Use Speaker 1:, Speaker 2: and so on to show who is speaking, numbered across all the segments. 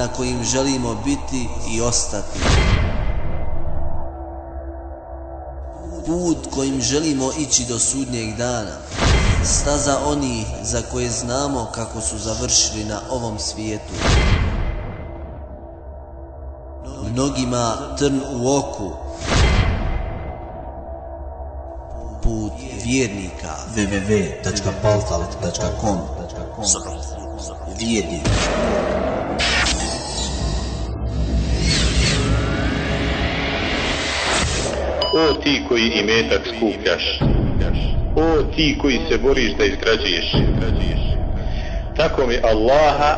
Speaker 1: na kojim želimo biti i ostati. Put kojim želimo ići do sudnjeg dana. Staza onih za koje znamo kako su završili na ovom svijetu. Mnogima trn u oku. Put vjernika.
Speaker 2: www.paltalk.com Vjernik
Speaker 3: O ti koji imetak skupljaš, o ti koji se boriš da izgrađuješ, tako mi Allaha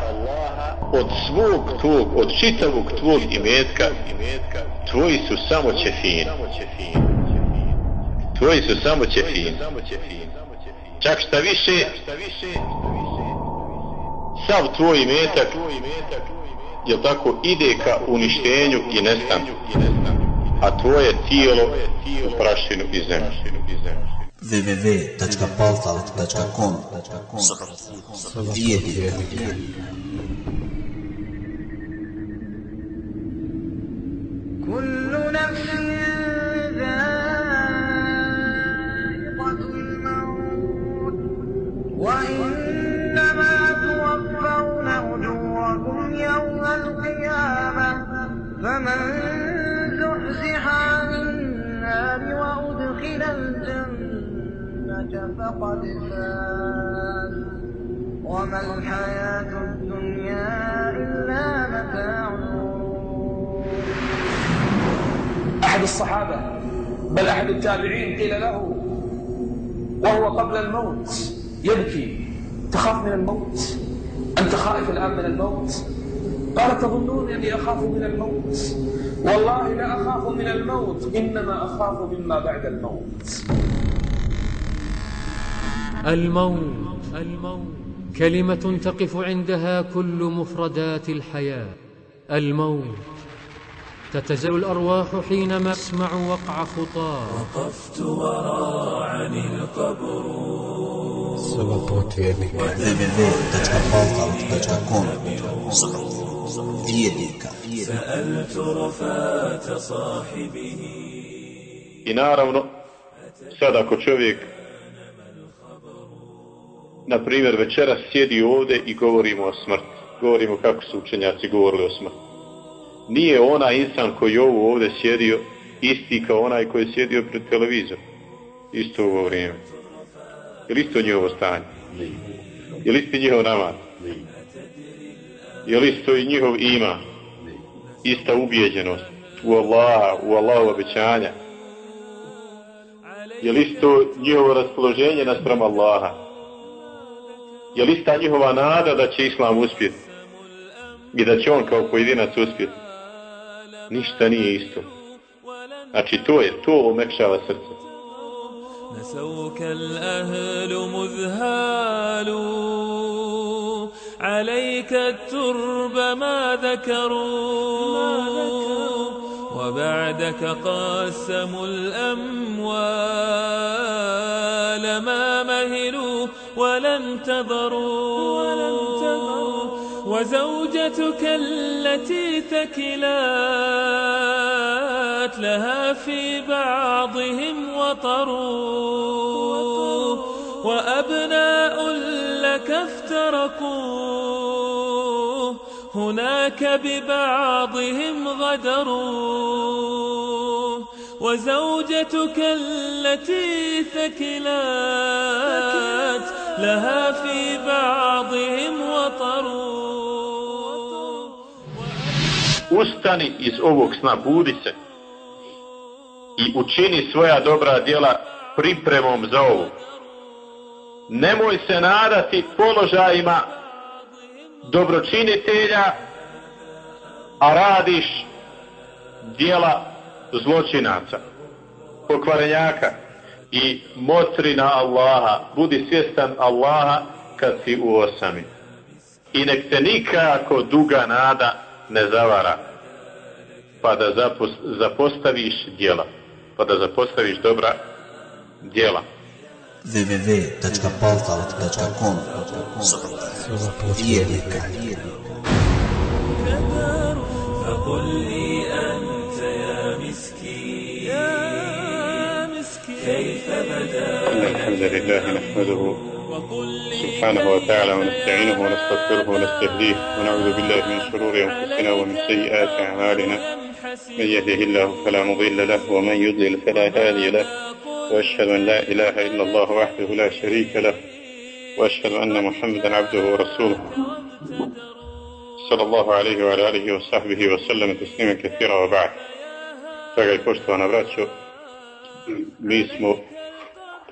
Speaker 3: od svog tvog, od čitavog tvog imetka, tvoji su samo ćefini. Tvoji su samo ćefini. Čak šta više, sav tvoj imetak, jel tako, ide ka uništenju i nestanku a tvoje tijelo u prašinu i zemlju.
Speaker 2: www.paltalk.com Vjernik
Speaker 4: وما الحياة الدنيا إلا متاع
Speaker 5: أحد الصحابة بل أحد التابعين قيل له وهو قبل الموت يبكي تخاف من الموت؟ أنت خائف الآن من الموت؟ قال تظنون أني أخاف من الموت؟ والله لا أخاف من الموت إنما أخاف مما بعد الموت.
Speaker 6: الموت الموت. كلمة تقف عندها كل مفردات الحياة. الموت. تتزل الأرواح حينما اسمع وقع خطاه.
Speaker 2: وقفت وراعني
Speaker 3: القبر. سقطت يديك وتتفوق تكون سقط سألت رفاة صاحبه. إنا naravno, sada ako na primjer večeras sjedi ovdje i govorimo o smrti, govorimo kako su učenjaci govorili o smrti. Nije onaj insan koji ovo ovdje sjedio isti kao onaj koji je sjedio pred televizorom. Isto ovo vrijeme. Je li isto njihovo stanje? Je li isti njihov namaz? Je li isto i njihov ima? Ista ubijeđenost u Allaha, u Allahu obećanja? Je li isto njihovo raspoloženje naspram Allaha? Je li ista njihova nada da će Islam uspjeti? I da će on kao pojedinac uspjeti? Ništa nije isto. Znači to je, to omekšava srce.
Speaker 7: عليك الترب ما ذكروا وبعدك قاسموا الأموال انتظروا وزوجتك التي ثكلات لها في بعضهم وطر وأبناء لك افترقوا هناك ببعضهم غدروا وزوجتك التي ثكلات لها في بعضهم وطر
Speaker 3: Ustani iz ovog sna, budi se i učini svoja dobra djela pripremom za ovo. Nemoj se nadati položajima dobročinitelja, a radiš djela zločinaca, pokvarenjaka i motri na Allaha, budi svjestan Allaha kad si u osami. I nek te nikako duga nada ne zavara, pa da zapos- zapostaviš djela, pa da zapostaviš dobra djela.
Speaker 2: www.paltalk.com Vjernika
Speaker 3: الحمد لله نحمده سبحانه وتعالى ونستعينه ونستغفره ونستهديه ونعوذ بالله من شرور أنفسنا ومن سيئات أعمالنا. من يهده الله فلا مضل له ومن يضلل فلا هادي له. وأشهد أن لا إله إلا الله وحده لا شريك له. وأشهد أن محمدا عبده ورسوله. صلى الله عليه وعلى آله وصحبه وسلم تسليما كثيرا وبعد. Draga i poštovana braćo, mi smo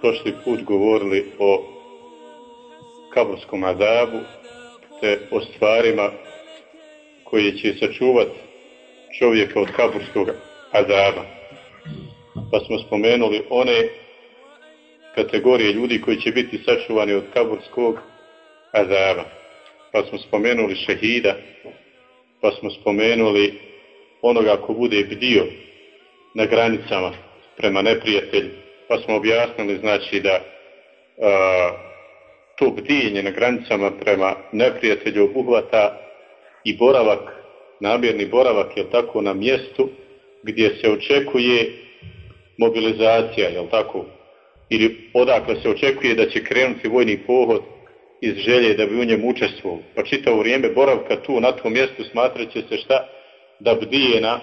Speaker 3: prošli put govorili o kaburskom adabu te o stvarima koje će sačuvati čovjeka od kaburskog azaba. Pa smo spomenuli one kategorije ljudi koji će biti sačuvani od kaburskog azaba. Pa smo spomenuli šehida, pa smo spomenuli onoga ko bude bdio na granicama prema neprijatelju, pa smo objasnili znači da a, to bdijenje na granicama prema neprijatelju obuhvata i boravak, namjerni boravak, jel tako, na mjestu gdje se očekuje mobilizacija, jel tako, ili odakle se očekuje da će krenuti vojni pohod iz želje da bi u njemu učestvovao. Pa čitavo vrijeme boravka tu na tom mjestu smatrat će se šta? Da bdije na,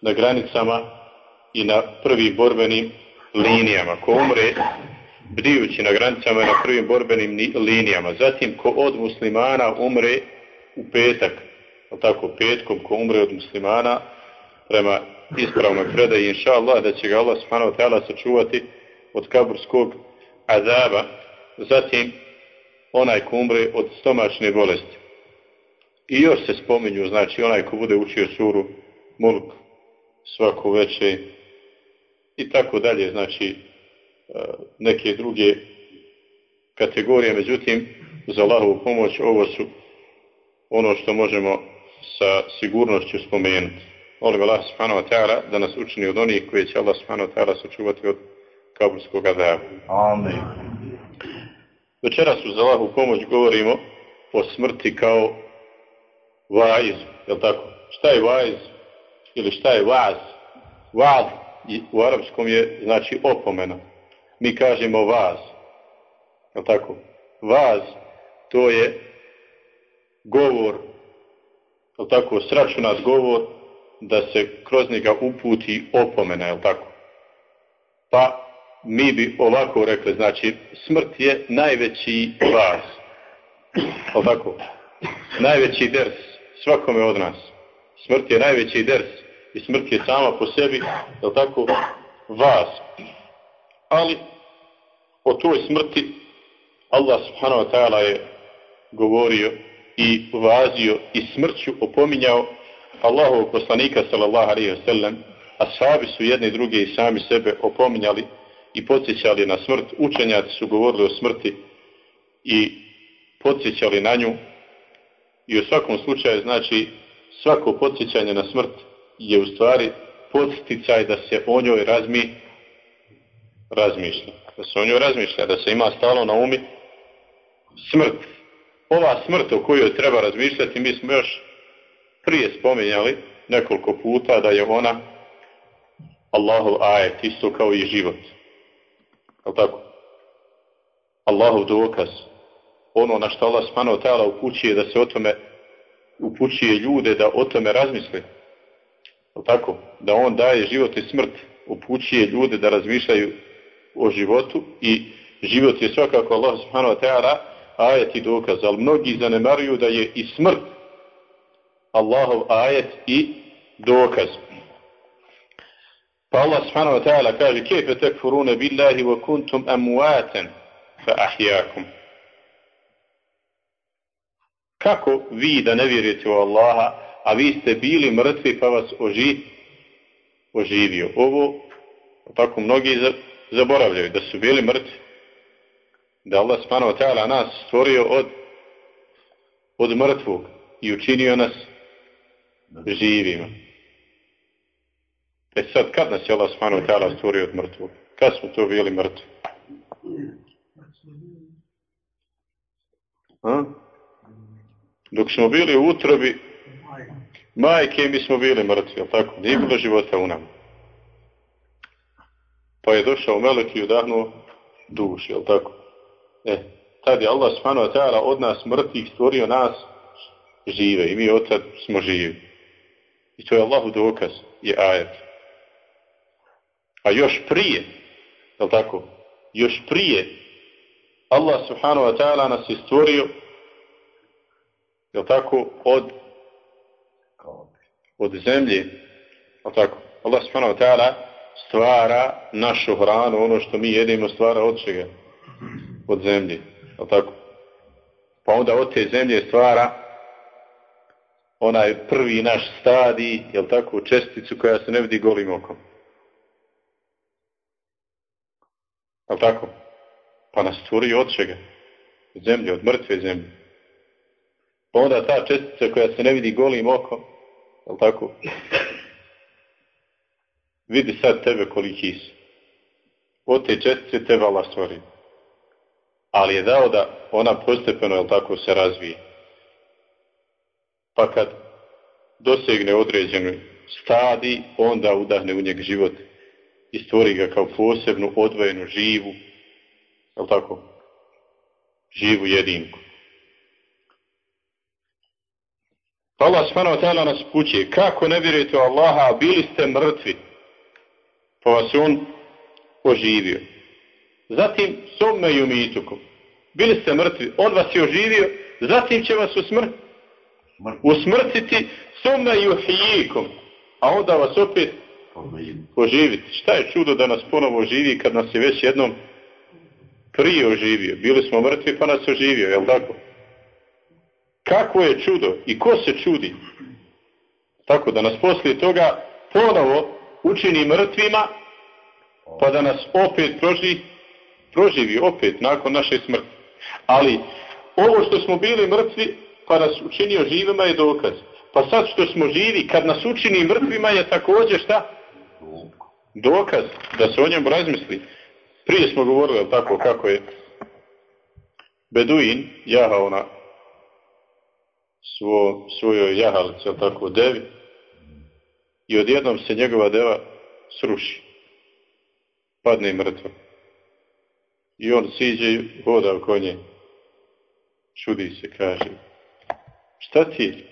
Speaker 3: na granicama i na prvim borbenim linijama. Ko umre bdijući na granicama na prvim borbenim linijama. Zatim ko od muslimana umre u petak, tako petkom ko umre od muslimana prema ispravnoj predaji inša Allah da će ga Allah subhanahu ta'ala sačuvati od kaburskog azaba. Zatim onaj ko umre od stomačne bolesti. I još se spominju, znači onaj ko bude učio suru Mulk svako veće i tako dalje, znači neke druge kategorije, međutim za Allahovu pomoć ovo su ono što možemo sa sigurnošću spomenuti. Molim Allah subhanahu wa ta'ala da nas učini od onih koje će Allah subhanahu wa ta'ala sačuvati od kaburskog azaba.
Speaker 2: Amin.
Speaker 3: Večeras uz Allahu pomoć govorimo o smrti kao vaiz, je tako? Šta je vaiz? Ili šta je vaz? Vaz u arapskom je znači opomena. Mi kažemo vaz. Je tako? Vaz to je govor, je tako? Sračunat govor da se kroz njega uputi opomena, je tako? Pa mi bi ovako rekli, znači smrt je najveći vas. Ovako. Najveći ders svakome od nas. Smrt je najveći ders i smrt je sama po sebi, je tako, vas. Ali o toj smrti Allah subhanahu wa ta'ala je govorio i vazio i smrću opominjao Allahovog poslanika sallallahu alaihi wa sallam, ashabi su jedni druge i sami sebe opominjali i podsjećali na smrt. Učenjaci su govorili o smrti i podsjećali na nju. I u svakom slučaju, znači, svako podsjećanje na smrt je u stvari podsticaj da se o njoj razmi, razmišlja. Da se o njoj razmišlja, da se ima stalo na umi smrt. Ova smrt o kojoj treba razmišljati, mi smo još prije spominjali nekoliko puta da je ona Allahov ajet, isto kao i život. Je tako? Allahov dokaz. Ono na što Allah wa ta'ala upućuje da se o tome upućuje ljude da o tome razmisle. Tako? Da on daje život i smrt. Upućuje ljude da razmišljaju o životu i život je svakako Allah subhanahu wa ta'ala ajet i dokaz. Ali mnogi zanemaruju da je i smrt Allahov ajet i dokaz. Pa Allah subhanahu wa ta'ala kaže kejfe tekfurune billahi wa kuntum amuaten fa ahjakum. Kako vi da ne vjerujete u Allaha, a vi ste bili mrtvi pa vas oži, oživio. Ovo tako mnogi zaboravljaju da su bili mrtvi. Da Allah subhanahu ta'ala nas stvorio od od mrtvog i učinio nas živima. E sad, kad nas je Allah subhanahu ta'ala stvorio od mrtvog? Kad smo to bili mrtvi? A? Dok smo bili u utrobi majke, mi smo bili mrtvi, jel tako? Nije bilo života u nama. Pa je došao Melek i udahnuo duši, jel tako? E, tad je Allah subhanahu wa ta'ala od nas mrtvih stvorio nas žive i mi od tad smo živi. I to je Allahu dokaz, je ajet. A još prije, jel tako? Još prije Allah subhanahu wa ta'ala nas je stvorio jel tako, od od zemlje, jel tako? Allah subhanahu wa ta'ala stvara našu hranu, ono što mi jedemo stvara od čega? Od zemlje, jel tako? Pa onda od te zemlje stvara onaj prvi naš stadij, jel tako, česticu koja se ne vidi golim okom. Jel tako? Pa nas stvori od čega? Od zemlje, od mrtve zemlje. Pa onda ta čestica koja se ne vidi golim okom, jel tako? Vidi sad tebe koliki si. Od te čestice tebe Allah stvori. Ali je dao da ona postepeno, jel tako, se razvije. Pa kad dosegne određenu stadi, onda udahne u njeg život i stvori ga kao posebnu, odvojenu, živu, jel tako, živu jedinku. Pa Allah subhanahu wa ta'ala nas puće, kako ne vjerujete u Allaha, bili ste mrtvi, pa vas on oživio. Zatim, somme yumitukum. Bili ste mrtvi, on vas je oživio, zatim će vas usmrt, usmrtiti somme yuhyikum, a onda vas opet oživiti. Šta je čudo da nas ponovo oživi kad nas je već jednom prije oživio? Bili smo mrtvi pa nas oživio, jel tako? Kako je čudo i ko se čudi? Tako da nas poslije toga ponovo učini mrtvima pa da nas opet proživi, proživi opet nakon naše smrti. Ali ovo što smo bili mrtvi pa nas učinio živima je dokaz. Pa sad što smo živi, kad nas učini mrtvima je također šta? Dokaz da se o njemu razmisli. Prije smo govorili tako kako je Beduin jahao na svo, svojoj jahalici, tako, devi, i odjednom se njegova deva sruši. Padne mrtva. I on siđe i hoda oko nje. Čudi se, kaže. Šta ti?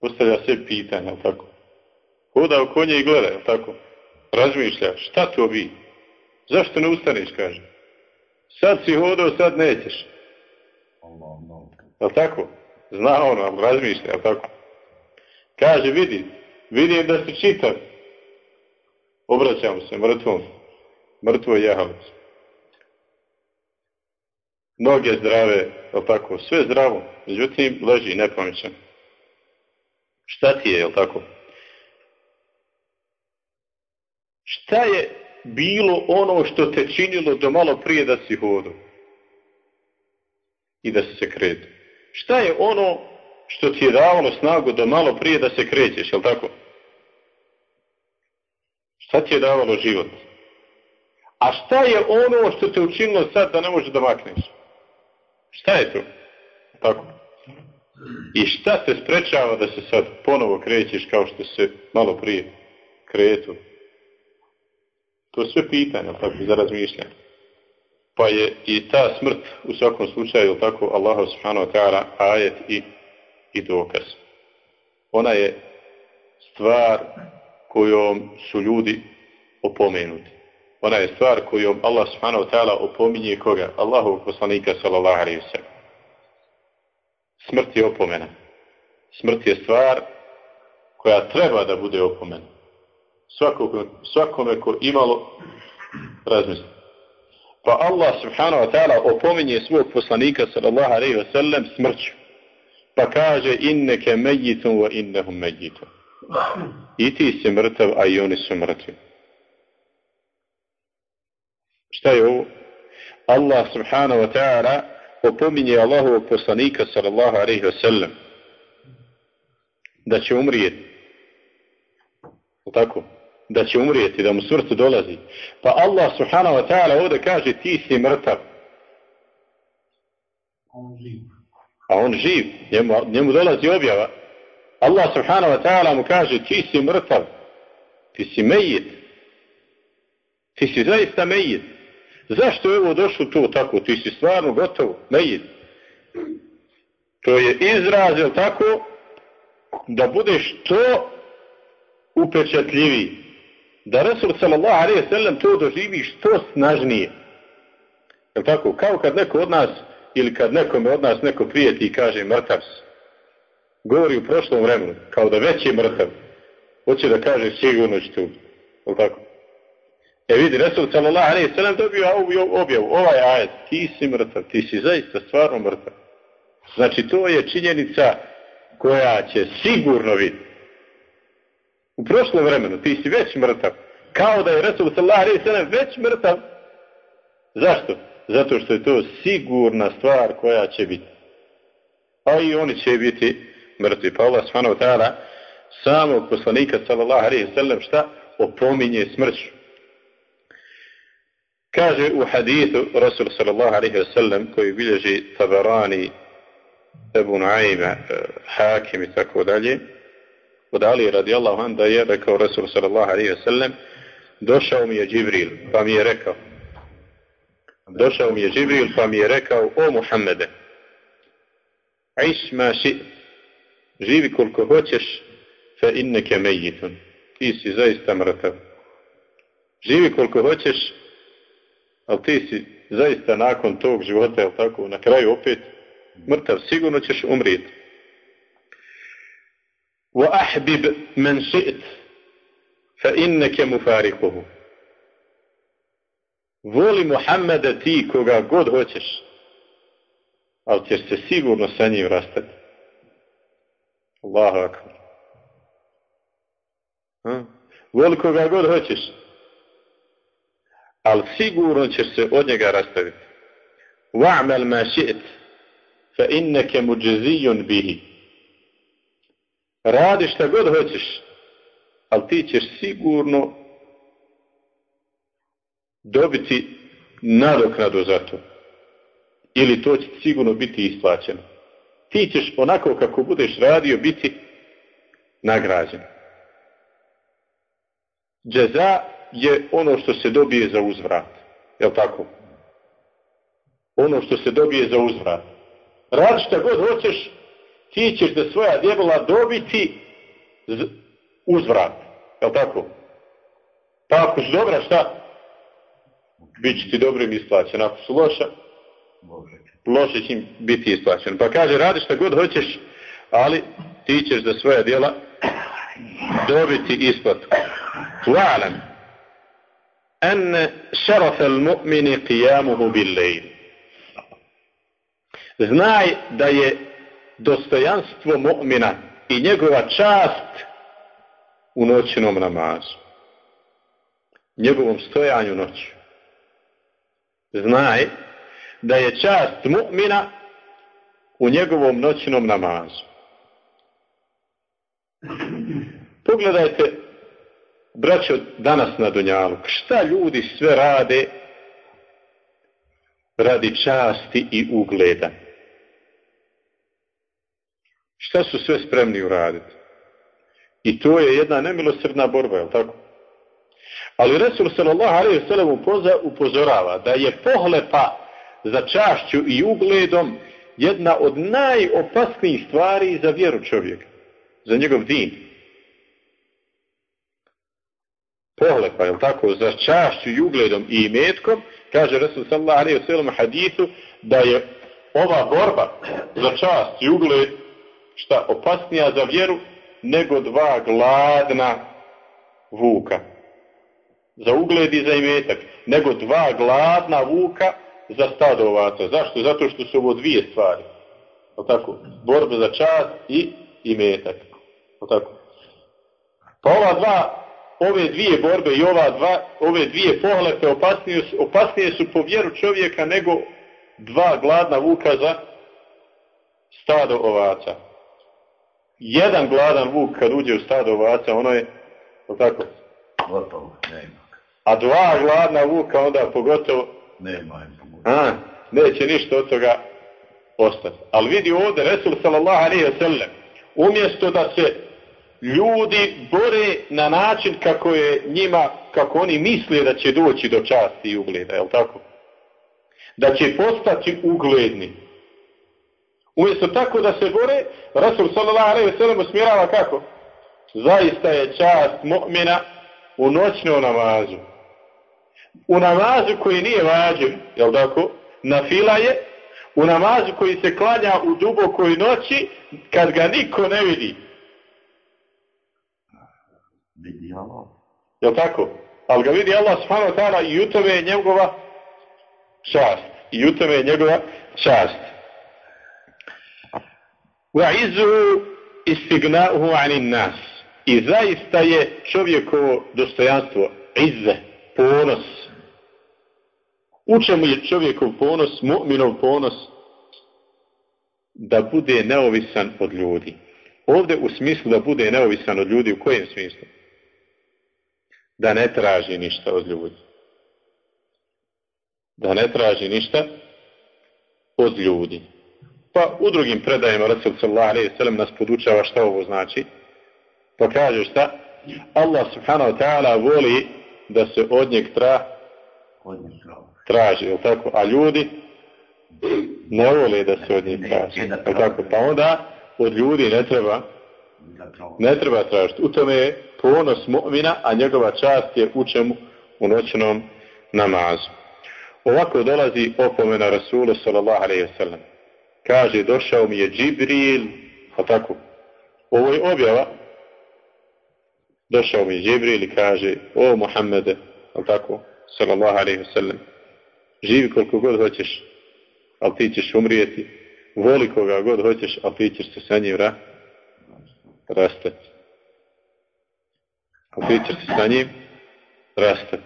Speaker 3: Postavlja sve pitanja, tako. Hoda oko nje i gleda, tako. Razmišlja, šta to bi? Zašto ne ustaneš, kaže. Sad si hodao, sad nećeš. Jel tako? Zna on, razmišlja, jel tako? Kaže, vidi, vidim da si čitav. Obraćamo se mrtvom, mrtvoj jahalici. Noge zdrave, jel tako? Sve zdravo, međutim, leži nepamećan. Šta ti je, jel tako? Šta je bilo ono što te činilo do malo prije da si hodo? I da si se kretu? Šta je ono što ti je davalo snagu da malo prije da se krećeš, jel tako? Šta ti je davalo život? A šta je ono što te učinilo sad da ne možeš da makneš? Šta je to? Tako. I šta te sprečava da se sad ponovo krećeš kao što se malo prije kretu? To je sve pitanja, tako, za razmišljanje. Pa je i ta smrt u svakom slučaju tako Allah subhanahu wa ta'ala ajet i, i dokaz. Ona je stvar kojom su ljudi opomenuti. Ona je stvar kojom Allah subhanahu wa ta'ala opominje koga? Allahovog poslanika sallallahu alaihi. Smrt je opomena. Smrt je stvar koja treba da bude opomena. Svakome, svakome ko imalo razmisli. Pa Allah subhanahu wa ta'ala opominje svog poslanika sallallahu alaihi wa sallam smrću. Pa kaže inneke mejitum wa innehum mejitum. I ti si mrtav, a i oni su mrtvi. Šta je ovo? Allah subhanahu wa ta'ala opominje Allahovog poslanika sallallahu alaihi wa sallam da će umrijeti. Tako? Da će umrijeti, da mu smrt dolazi. Pa Allah subhanahu wa ta'ala ovdje kaže ti si mrtav. A on živ. Njemu, njemu dolazi objava. Allah subhanahu wa ta'ala mu kaže ti si mrtav. Ti si mejit. Ti si zaista mejit. Zašto je ovo došlo to tako? Ti si stvarno gotovo, jedi. To je izraz, jel tako, da budeš to upečatljiviji. Da Resul sallallahu alaihi sallam to doživi što snažnije. Jel tako? Kao kad neko od nas, ili kad nekome od nas neko prijeti i kaže mrtav si. Govori u prošlom vremenu, kao da već je mrtav. Hoće da kaže sigurno ćete ubiti. Jel tako? E vidi, Resul sallallahu alaihi sallam dobio objavu, ovaj ajet, ti si mrtav, ti si zaista stvarno mrtav. Znači to je činjenica koja će sigurno vidjeti. U prošlom vremenu ti si već mrtav. Kao da je Resul sallallahu alaihi već mrtav. Zašto? Zato što je to sigurna stvar koja će biti. A i oni će biti mrtvi. Pa Allah subhanahu ta'ala samog poslanika sallallahu alaihi sallam šta? Opominje smrću. Kaže u hadithu Rasul sallallahu alaihi sallam koji bilježi Tabarani, Ebu Naima, Hakim i tako dalje, od Ali radijallahu an da je rekao Rasul sallallahu alaihi wa sallam, došao mi je Džibril, pa mi je rekao, došao mi je Džibril, pa mi je rekao, o Muhammede, iš ma ši, živi koliko hoćeš, fa inneke mejitun, ti si zaista mrtav. Živi koliko hoćeš, ali ti si zaista nakon tog života, jel tako, na kraju opet mrtav, sigurno ćeš umrijeti. Men ši't, fa inneke mufarikuhu. Voli Muhammeda ti koga god hoćeš, ali ćeš se sigurno sa njim rastati. Allahu akbar. Ha? Voli koga god hoćeš, ali sigurno ćeš se od njega rastaviti. Wa'mal ma ši't, fa inneke muđezijun bihi. Radi šta god hoćeš, ali ti ćeš sigurno dobiti nadoknadu za to. Ili to će sigurno biti isplaćeno. Ti ćeš onako kako budeš radio biti nagrađen. Džeza je ono što se dobije za uzvrat. Jel tako? Ono što se dobije za uzvrat. Radi šta god hoćeš, ti ćeš da svoja djebola dobiti uzvrat. Jel tako? Pa ako su dobra, šta? Biće ti dobrim isplaćen. Ako su loša, loše će im biti isplaćen. Pa kaže, radi šta god hoćeš, ali ti ćeš za svoja djela dobiti isplatu. Wa'lam an šaraf al-mu'mini qiyamuhu bil. Znaj da je dostojanstvo mu'mina i njegova čast u noćnom namazu. Njegovom stojanju noću. Znaj da je čast mu'mina u njegovom noćnom namazu. Pogledajte, braćo, danas na Dunjalu, šta ljudi sve rade radi časti i ugleda. Šta su sve spremni uraditi? I to je jedna nemilosrdna borba, je tako? Ali Resul sallallahu alaihi sallam upozorava da je pohlepa za čašću i ugledom jedna od najopasnijih stvari za vjeru čovjeka, za njegov din. Pohlepa, je tako, za čašću i ugledom i imetkom, kaže Resul sallallahu alaihi sallam hadithu, da je ova borba za čast i ugled šta opasnija za vjeru nego dva gladna vuka. Za ugled i za imetak. Nego dva gladna vuka za stado ovaca. Zašto? Zato što su ovo dvije stvari. O tako? Borba za čast i imetak. O tako? Pa ova dva, ove dvije borbe i ova dva, ove dvije pohlepe opasnije, opasnije su po vjeru čovjeka nego dva gladna vuka za stado ovaca jedan gladan vuk kad uđe u stado ovaca, ono je, o tako?
Speaker 2: Gotovo, nema.
Speaker 3: A dva gladna vuka onda pogotovo?
Speaker 2: Nema.
Speaker 3: A, neće ništa od toga ostati. Ali vidi ovdje, Resul sallallahu alaihi sallam, umjesto da se ljudi bore na način kako je njima, kako oni misle da će doći do časti i ugleda, je tako? Da će postati ugledni. Umjesto tako da se bore, Rasul sallallahu alaihi ve sellem usmjerava kako? Zaista je čast mu'mina u noćnom namazu. U namazu koji nije vađiv, jel tako? Na fila je, u namazu koji se klanja u dubokoj noći, kad ga niko ne vidi.
Speaker 2: Vidi Allah.
Speaker 3: Jel tako? Ali ga vidi Allah subhanahu wa ta'ala i u tome je njegova čast. I u tome je njegova čast. وَعِزُّهُ istignahu anin nas. I zaista je čovjekovo dostojanstvo, izze, ponos. U čemu je čovjekov ponos, mu'minov ponos? Da bude neovisan od ljudi. Ovdje u smislu da bude neovisan od ljudi, u kojem smislu? Da ne traži ništa od ljudi. Da ne traži ništa od ljudi. Pa u drugim predajima Rasul sallallahu alaihi sallam nas podučava šta ovo znači. Pa kaže šta? Allah subhanahu wa ta'ala voli da se od njeg tra,
Speaker 2: traži.
Speaker 3: jel tako? A ljudi ne vole da se od njih traži. Tako? Pa onda od ljudi ne treba ne treba tražiti. U tome je ponos mu'mina, a njegova čast je u čemu? U noćnom namazu. Ovako dolazi opomena Rasulu sallallahu alaihi wa sallam. Kaže, došao mi je Džibril, a tako, ovo je objava, došao mi je Džibril i kaže, o Muhammede, a tako, sallallahu alaihi wa sallam, živi koliko god hoćeš, ali ti ćeš umrijeti, voli koga god hoćeš, ali ti ćeš se sa njim ra, rastati. Ali ti ćeš se sa njim rastati.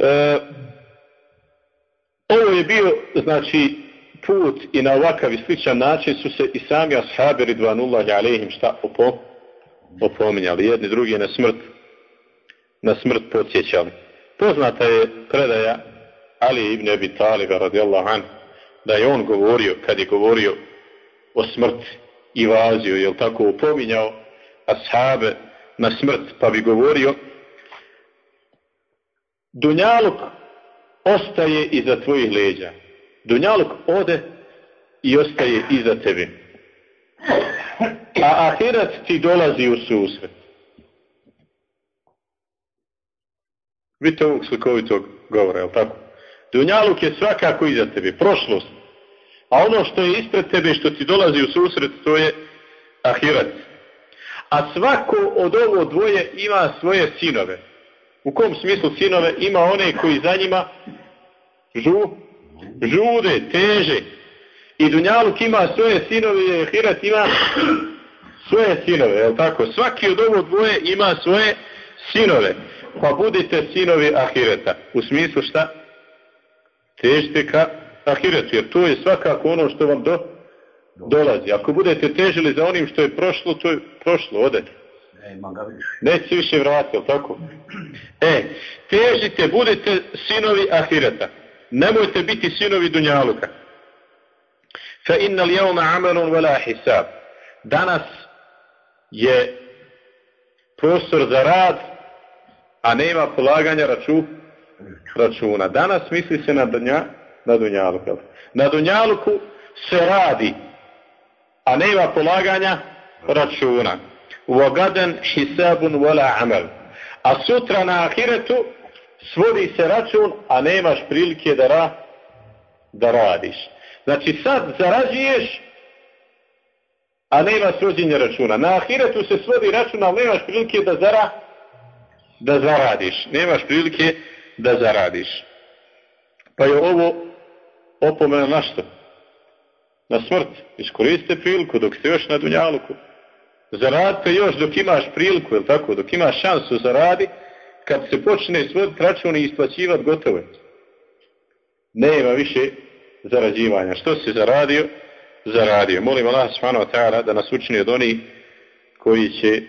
Speaker 3: E, ovo je bio, znači, put i na ovakav i sličan način su se i sami ashabi ridvanullahi alaihim šta opo, opominjali. Jedni drugi na smrt, na smrt podsjećali. Poznata je predaja Ali ibn Abi Taliba radijallahu an, da je on govorio, kad je govorio o smrti i vazio, jel tako opominjao ashabe na smrt, pa bi govorio Dunjaluk ostaje iza tvojih leđa. Dunjaluk ode i ostaje iza tebe. A ahirat ti dolazi u susret. Vidite ovog slikovitog govora, jel tako? Dunjaluk je svakako iza tebe, prošlost. A ono što je ispred tebe, što ti dolazi u susret, to je ahirat. A svako od ovo dvoje ima svoje sinove. U kom smislu sinove? Ima one koji za njima žu, žude, teže. I Dunjaluk ima svoje sinove i Ahirat ima svoje sinove, je tako? Svaki od ovo dvoje ima svoje sinove. Pa budite sinovi Ahireta. U smislu šta? Težite ka Ahiretu, jer to je svakako ono što vam do, dolazi. Ako budete težili za onim što je prošlo, to je prošlo, ode.
Speaker 2: Ga više.
Speaker 3: Neće više vratiti, tako? E, težite, budete sinovi Ahireta. Nemojte biti sinovi Dunjaluka. Fa inna li amelun vela hisab. Danas je prostor za rad, a nema polaganja raču, računa. Danas misli se na, dunja, na Dunjaluku. Na Dunjaluku se radi, a nema polaganja računa. وَغَدًا حِسَابٌ وَلَا عَمَلٌ A sutra na ahiretu svodi se račun, a nemaš prilike da, ra, da radiš. Znači sad zarađuješ, a nema svođenja računa. Na ahiretu se svodi račun, ali nemaš prilike da, zara, da zaradiš. Nemaš prilike da zaradiš. Pa je ovo opomena na što? Na smrt. Iskoristite priliku dok ste još na Dunjaluku. Zaradite još dok imaš priliku, jel tako, dok imaš šansu zaradi, kad se počne svoditi račun i isplaćivati gotovo. Nema više zarađivanja. Što si zaradio? Zaradio. Molim Allah wa ta'ala da nas učini od onih koji će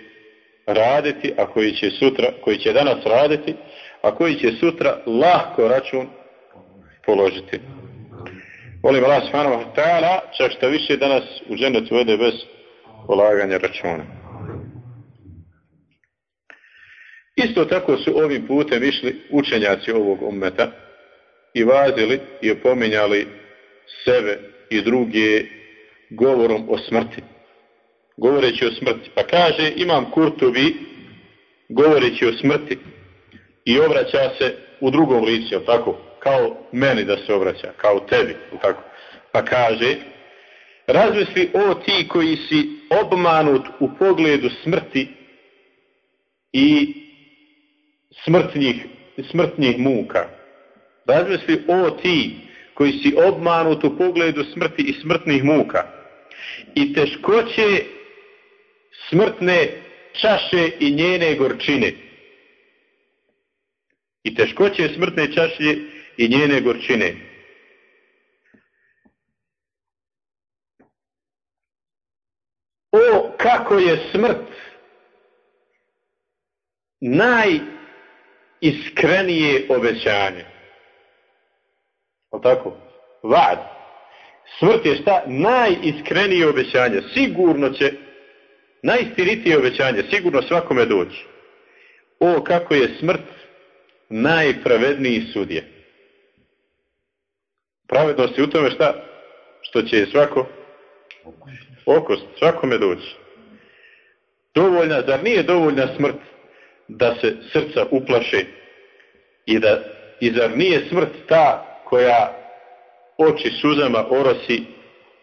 Speaker 3: raditi, a koji će sutra, koji će danas raditi, a koji će sutra lahko račun položiti. Molim Allah wa ta'ala, čak što više danas u džennetu vede bez polaganja računa. Isto tako su ovim putem išli učenjaci ovog ummeta i vazili i opominjali sebe i druge govorom o smrti. Govoreći o smrti. Pa kaže imam Kurtovi govoreći o smrti i obraća se u drugom licu, tako? Kao meni da se obraća, kao tebi, tako? Pa kaže, razmisli o ti koji si obmanut u pogledu smrti i smrtnjih, smrtnjih muka. Razmisli o ti koji si obmanut u pogledu smrti i smrtnih muka i teškoće smrtne čaše i njene gorčine. I teškoće smrtne čaše i njene gorčine. O, kako je smrt najiskrenije obećanje. O tako? Vad. Smrt je šta? Najiskrenije obećanje. Sigurno će, najstiritije obećanje, sigurno svakome doći. O, kako je smrt najpravedniji sudje. Pravednost je u tome šta? Što će svako okost svakome doći. Dovoljna, zar nije dovoljna smrt da se srca uplaše i da i zar nije smrt ta koja oči suzama orosi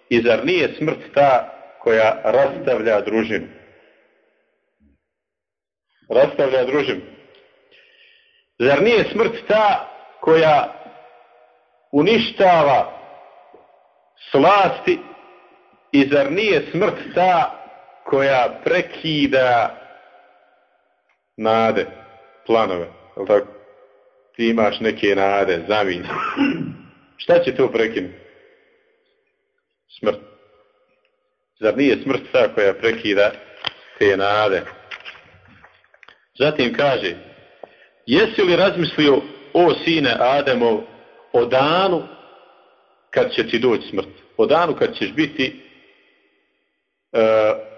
Speaker 3: i zar nije smrt ta koja rastavlja družinu? Rastavlja družinu. Zar nije smrt ta koja uništava slasti i zar nije smrt ta koja prekida nade, planove, jel tako? Ti imaš neke nade, zamisli. Šta će to prekinuti? Smrt. Zar nije smrt ta koja prekida te nade? Zatim kaže, jesi li razmislio o sine Ademov o danu kad će ti doći smrt? O danu kad ćeš biti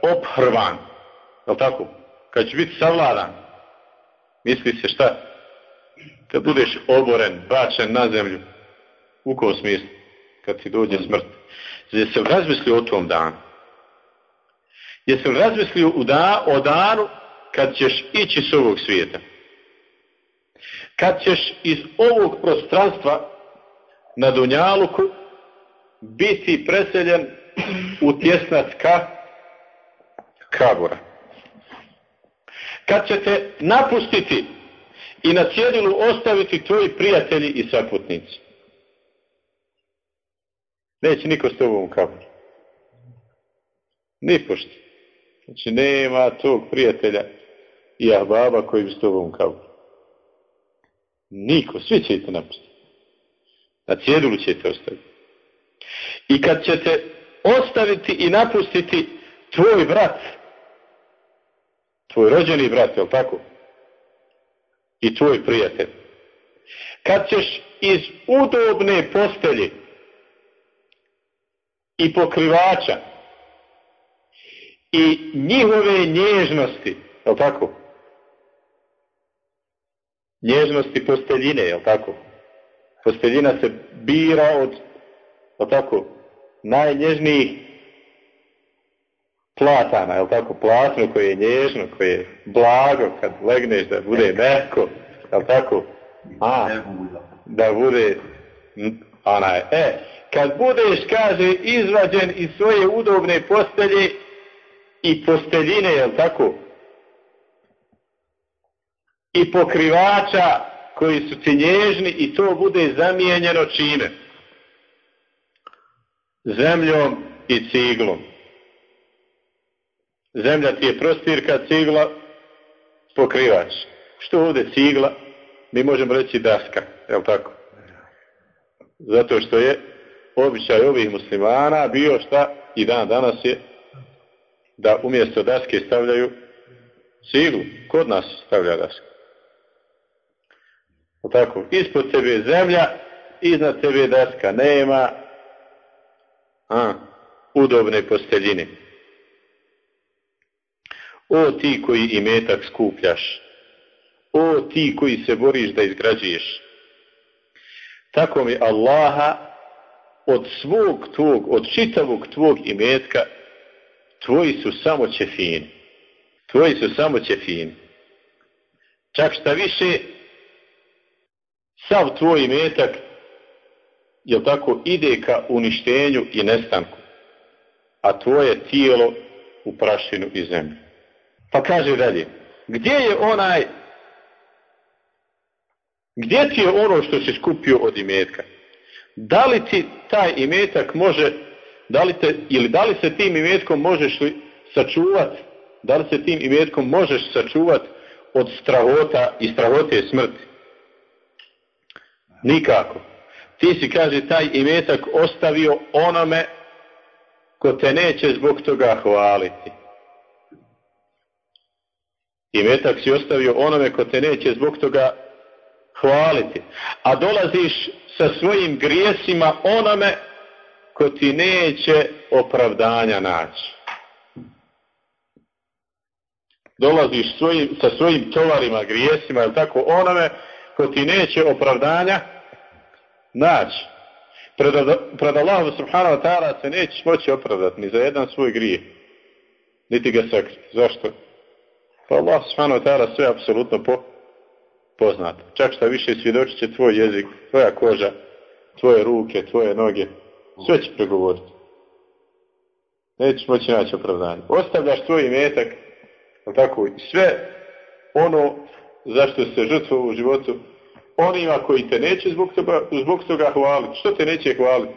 Speaker 3: ophrvan, je tako? Kad će biti savladan, misli se šta? Kad budeš oboren, bačen na zemlju, u kom smislu? Kad ti dođe smrt. Jesi li razmislio o tom danu? Jesi li razmislio o danu kad ćeš ići s ovog svijeta? Kad ćeš iz ovog prostranstva na Dunjaluku biti preseljen u tjesnac ka kabura. Kad će te napustiti i na cjedilu ostaviti tvoji prijatelji i saputnici. Neće niko s tobom u kabur. Ni pošto. Znači nema tog prijatelja i ahbaba koji bi s tobom u kabur. Niko, svi će te napustiti. Na cjedilu će te ostaviti. I kad će te ostaviti i napustiti tvoj brat, tvoj rođeni brat, je tako? I tvoj prijatelj. Kad ćeš iz udobne postelje i pokrivača i njihove nježnosti, je tako? Nježnosti posteljine, je tako? Posteljina se bira od, je tako, najnježnijih platana, je tako, platno koje je nježno, koje je blago kad legneš da bude mehko, je tako, a, da. bude, onaj, e, kad budeš, kaže, izvađen iz svoje udobne postelje i posteljine, je tako, i pokrivača koji su ti nježni i to bude zamijenjeno čime? Zemljom i ciglom. Zemlja ti je prostirka, cigla, pokrivač. Što ovdje cigla? Mi možemo reći daska, je tako? Zato što je običaj ovih muslimana bio šta i dan danas je da umjesto daske stavljaju ciglu. Kod nas stavlja daska. O tako, ispod tebe je zemlja, iznad tebe je daska. Nema a, udobne posteljine. O ti koji imetak skupljaš, o ti koji se boriš da izgrađuješ. Tako mi Allaha od svog tvog, od čitavog tvog imetka, tvoji su samo ćefini. Tvoji su samo ćefini. Čak šta više, sav tvoj imetak, jel tako, ide ka uništenju i nestanku, a tvoje tijelo u prašinu i zemlju. Pa kaže dalje, gdje je onaj, gdje ti je ono što si skupio od imetka? Da li ti taj imetak može, da li te, ili da li se tim imetkom možeš li sačuvati, da li se tim imetkom možeš sačuvati od strahota i strahote smrti? Nikako. Ti si, kaže, taj imetak ostavio onome ko te neće zbog toga hvaliti. Imetak si ostavio onome ko te neće zbog toga hvaliti. A dolaziš sa svojim grijesima onome ko ti neće opravdanja naći. Dolaziš svojim, sa svojim tovarima, grijesima, ili tako, onome ko ti neće opravdanja naći. Pred, pred Allahom subhanahu wa ta'ala se nećeš moći opravdati ni za jedan svoj grijeh. Niti ga sakriti. Zašto? Pa Allah subhanahu ta'ala sve apsolutno po, poznat. Čak šta više svjedočit će tvoj jezik, tvoja koža, tvoje ruke, tvoje noge. Sve će pregovoriti. Nećeš moći naći opravdanje. Ostavljaš tvoj imetak, tako, sve ono zašto se žrtvo u životu onima koji te neće zbog toga, zbog toga hvaliti. Što te neće hvaliti?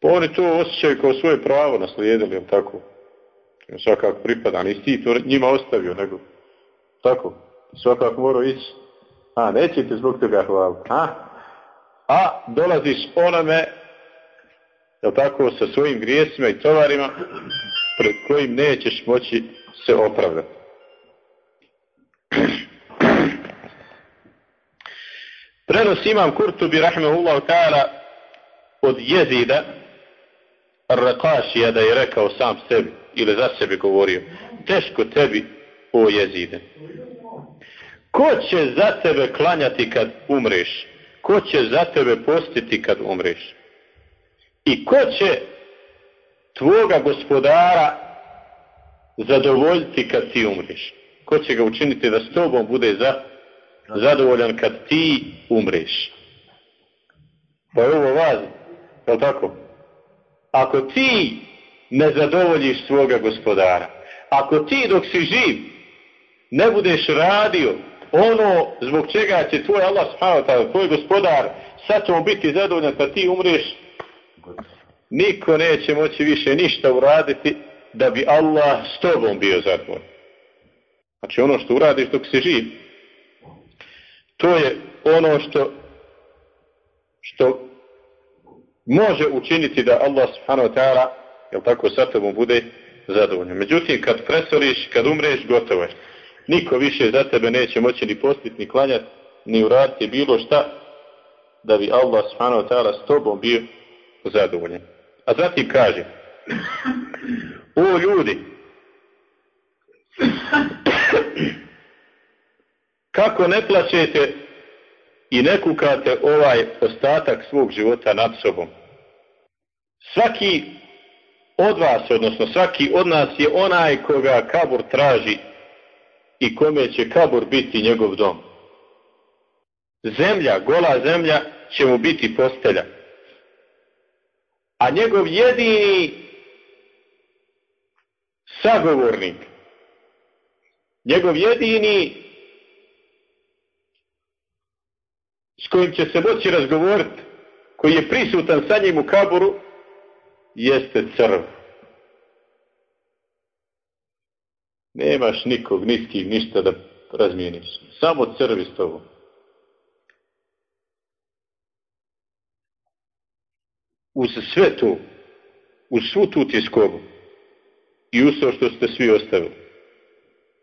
Speaker 3: Pa oni to osjećaju kao svoje pravo naslijedili, tako? Svakako pripada, nisi ti to njima ostavio, nego tako, svakako morao ići. A, neće te zbog toga hvaliti. A? A dolaziš onome, jel tako, sa svojim grijesima i tovarima, pred kojim nećeš moći se opravdati. Prenos imam Kurtubi rahmehullahu ta'ala od jezida Rakašija da je rekao sam sebi ili za sebe govorio teško tebi o jezide ko će za tebe klanjati kad umreš ko će za tebe postiti kad umreš i ko će tvoga gospodara zadovoljiti kad ti umreš ko će ga učiniti da s tobom bude za zadovoljan kad ti umreš. Pa je ovo vazi, je tako? Ako ti ne zadovoljiš svoga gospodara, ako ti dok si živ ne budeš radio ono zbog čega će tvoj Allah subhanahu tvoj gospodar sad ćemo biti zadovoljan kad ti umreš, niko neće moći više ništa uraditi da bi Allah s tobom bio zadovoljan. Znači ono što uradiš dok si živ, to je ono što što može učiniti da Allah subhanahu wa ta'ala jel tako sa tobom bude zadovoljan. Međutim, kad presoriš, kad umreš, gotovo je. Niko više za tebe neće moći ni postiti, ni klanjati, ni uraditi bilo šta da bi Allah subhanahu ta'ala s tobom bio zadovoljan. A zatim kaže o ljudi kako ne plaćete i ne kukate ovaj ostatak svog života nad sobom. Svaki od vas, odnosno svaki od nas je onaj koga kabur traži i kome će kabur biti njegov dom. Zemlja, gola zemlja će mu biti postelja. A njegov jedini sagovornik, njegov jedini s kojim će se moći razgovoriti, koji je prisutan sa njim u kaburu, jeste crv. Nemaš nikog, niskih, ništa da razmijeniš. Samo crvi s tobom. Uz sve to, uz svu tu tjeskobu i uz to što ste svi ostavili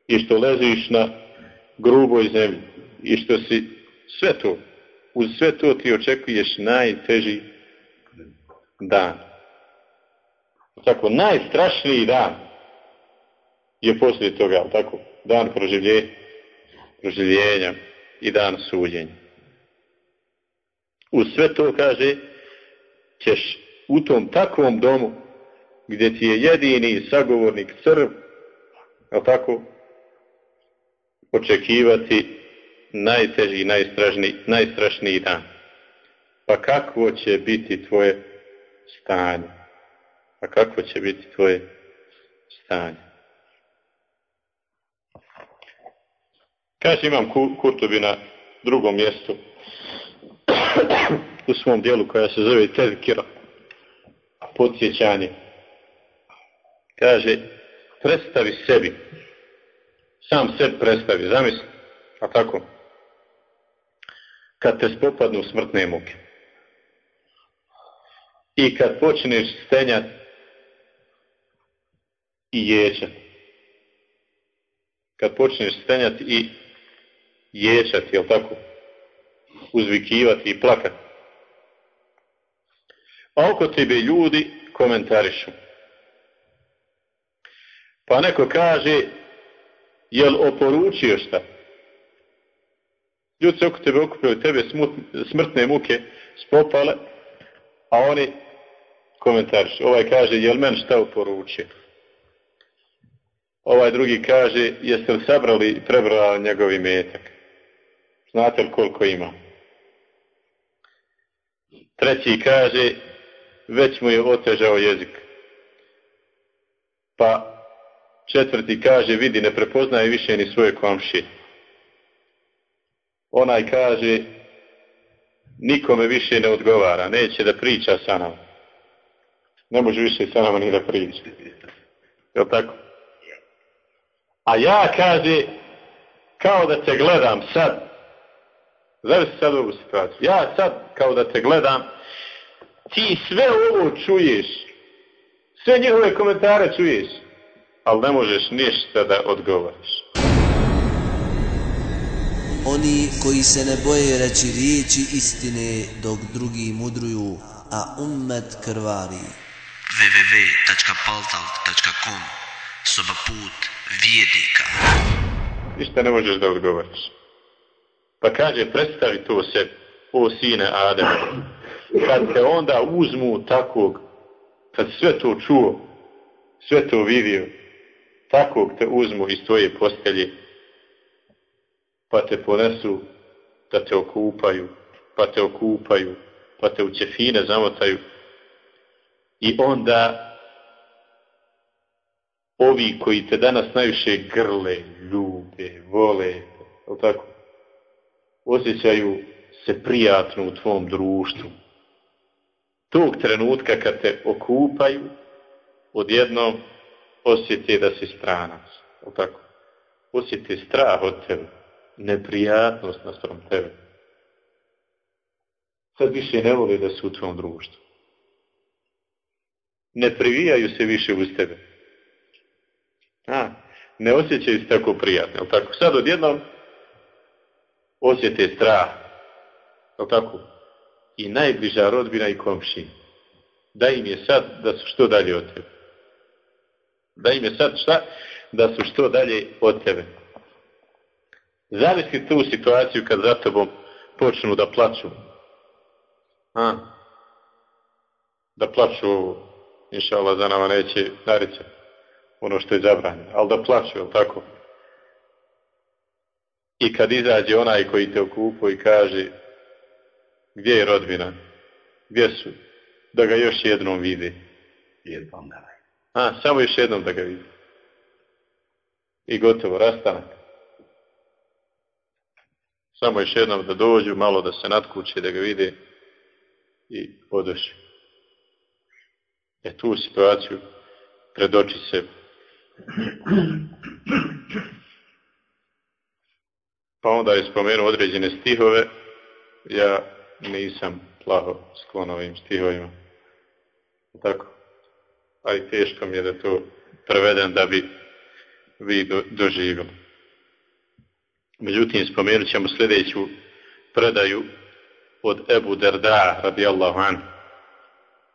Speaker 3: i što ležiš na gruboj zemlji i što si sve to uz sve to ti očekuješ najteži dan. Tako, najstrašniji dan je poslije toga, tako, dan proživljenja. proživljenja i dan suđenja. U sve to kaže ćeš u tom takvom domu gdje ti je jedini sagovornik crv, je tako, očekivati najteži, najstražniji, najstrašniji dan. Pa kakvo će biti tvoje stanje? Pa kakvo će biti tvoje stanje? Kaže imam Kurtobi na drugom mjestu u svom dijelu koja se zove Tezkira, podsjećanje. Kaže, predstavi sebi, sam sebi predstavi, zamisli, a tako, kad te spopadnu smrtne muke i kad počneš stenjat i jećat, kad počneš stenjat i ječati, jel tako? Uzvikivati i plakati. A oko tebe ljudi komentarišu. Pa neko kaže, jel oporučio šta? Ljudi se oko tebe okupili, tebe smrtne muke spopale, a oni komentarišu. Ovaj kaže, jel men šta oporučio? Ovaj drugi kaže, jeste li sabrali i prebrali njegovi metak? Znate li koliko ima? Treći kaže, već mu je otežao jezik. Pa četvrti kaže, vidi, ne prepoznaje više ni svoje komšije. Onaj kaže, nikome više ne odgovara, neće da priča sa nama. Ne može više sa nama ni da priča. Je tako? A ja kaže, kao da te gledam sad, Zavis sad ovu situaciju. Ja sad, kao da te gledam, ti sve ovo čuješ. Sve njihove komentare čuješ. Ali ne možeš ništa da odgovoriš.
Speaker 1: Oni koji se ne boje reći riječi istine dok drugi mudruju, a ummet krvari.
Speaker 8: www.paltal.com Soba put vijednika.
Speaker 3: Ništa ne možeš da odgovoriš. Pa kaže, predstavi to se, o sine Adem. Kad te onda uzmu takvog, kad sve to čuo, sve to vidio, takvog te uzmu iz tvoje postelje, pa te ponesu da te okupaju, pa te okupaju, pa te u ćefine zamotaju. I onda ovi koji te danas najviše grle, ljube, vole, tako? osjećaju se prijatno u tvom društvu. Tog trenutka kad te okupaju, odjednom osjete da si stranac. Tako? Osjete strah od tebe, neprijatnost naspram tebe. Sad više ne vole da su u tvom društvu. Ne privijaju se više uz tebe. A, ne osjećaju se tako prijatno. Tako? Sad odjednom osjete strah. Je tako? I najbliža rodbina i komši. Da im je sad da su što dalje od tebe. Da im je sad šta? Da su što dalje od tebe. Zavisli tu situaciju kad za tobom počnu da plaću. A? Da plaću, inša Allah, za nama neće narice ono što je zabranjeno. Ali da plaću, je tako? I kad izađe onaj koji te okupo i kaže gdje je rodbina, gdje su, da ga još jednom vidi.
Speaker 2: Jednom da
Speaker 3: A, samo još jednom da ga vidi. I gotovo, rastanak. Samo još jednom da dođu, malo da se natkuće, da ga vide i odoši. E tu situaciju predoči se pa onda je spomenuo određene stihove, ja nisam plaho sklon ovim stihovima. Tako. Ali teško mi je da to prevedem da bi vi do, doživjeli. Međutim, spomenut ćemo sljedeću predaju od Ebu Derda, radijallahu an,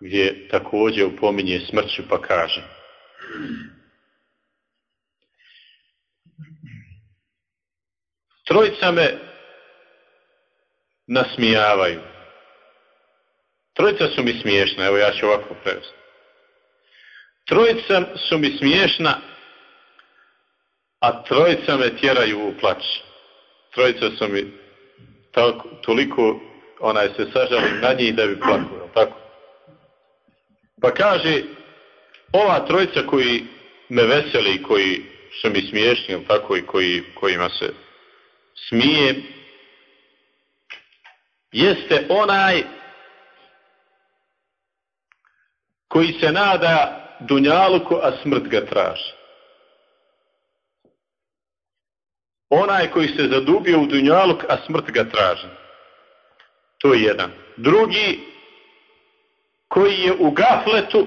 Speaker 3: gdje također upominje smrću pa kaže trojica me nasmijavaju. Trojica su mi smiješna, evo ja ću ovako prevesti. Trojica su mi smiješna, a trojica me tjeraju u plać. Trojica su mi tako, toliko onaj se sažali na njih da bi plakao, tako? Pa kaže, ova trojica koji me veseli, koji su mi smiješni, tako, i koji, kojima se smije, jeste onaj koji se nada dunjaluku, a smrt ga traži. Onaj koji se zadubio u dunjaluk, a smrt ga traži. To je jedan. Drugi, koji je u gafletu,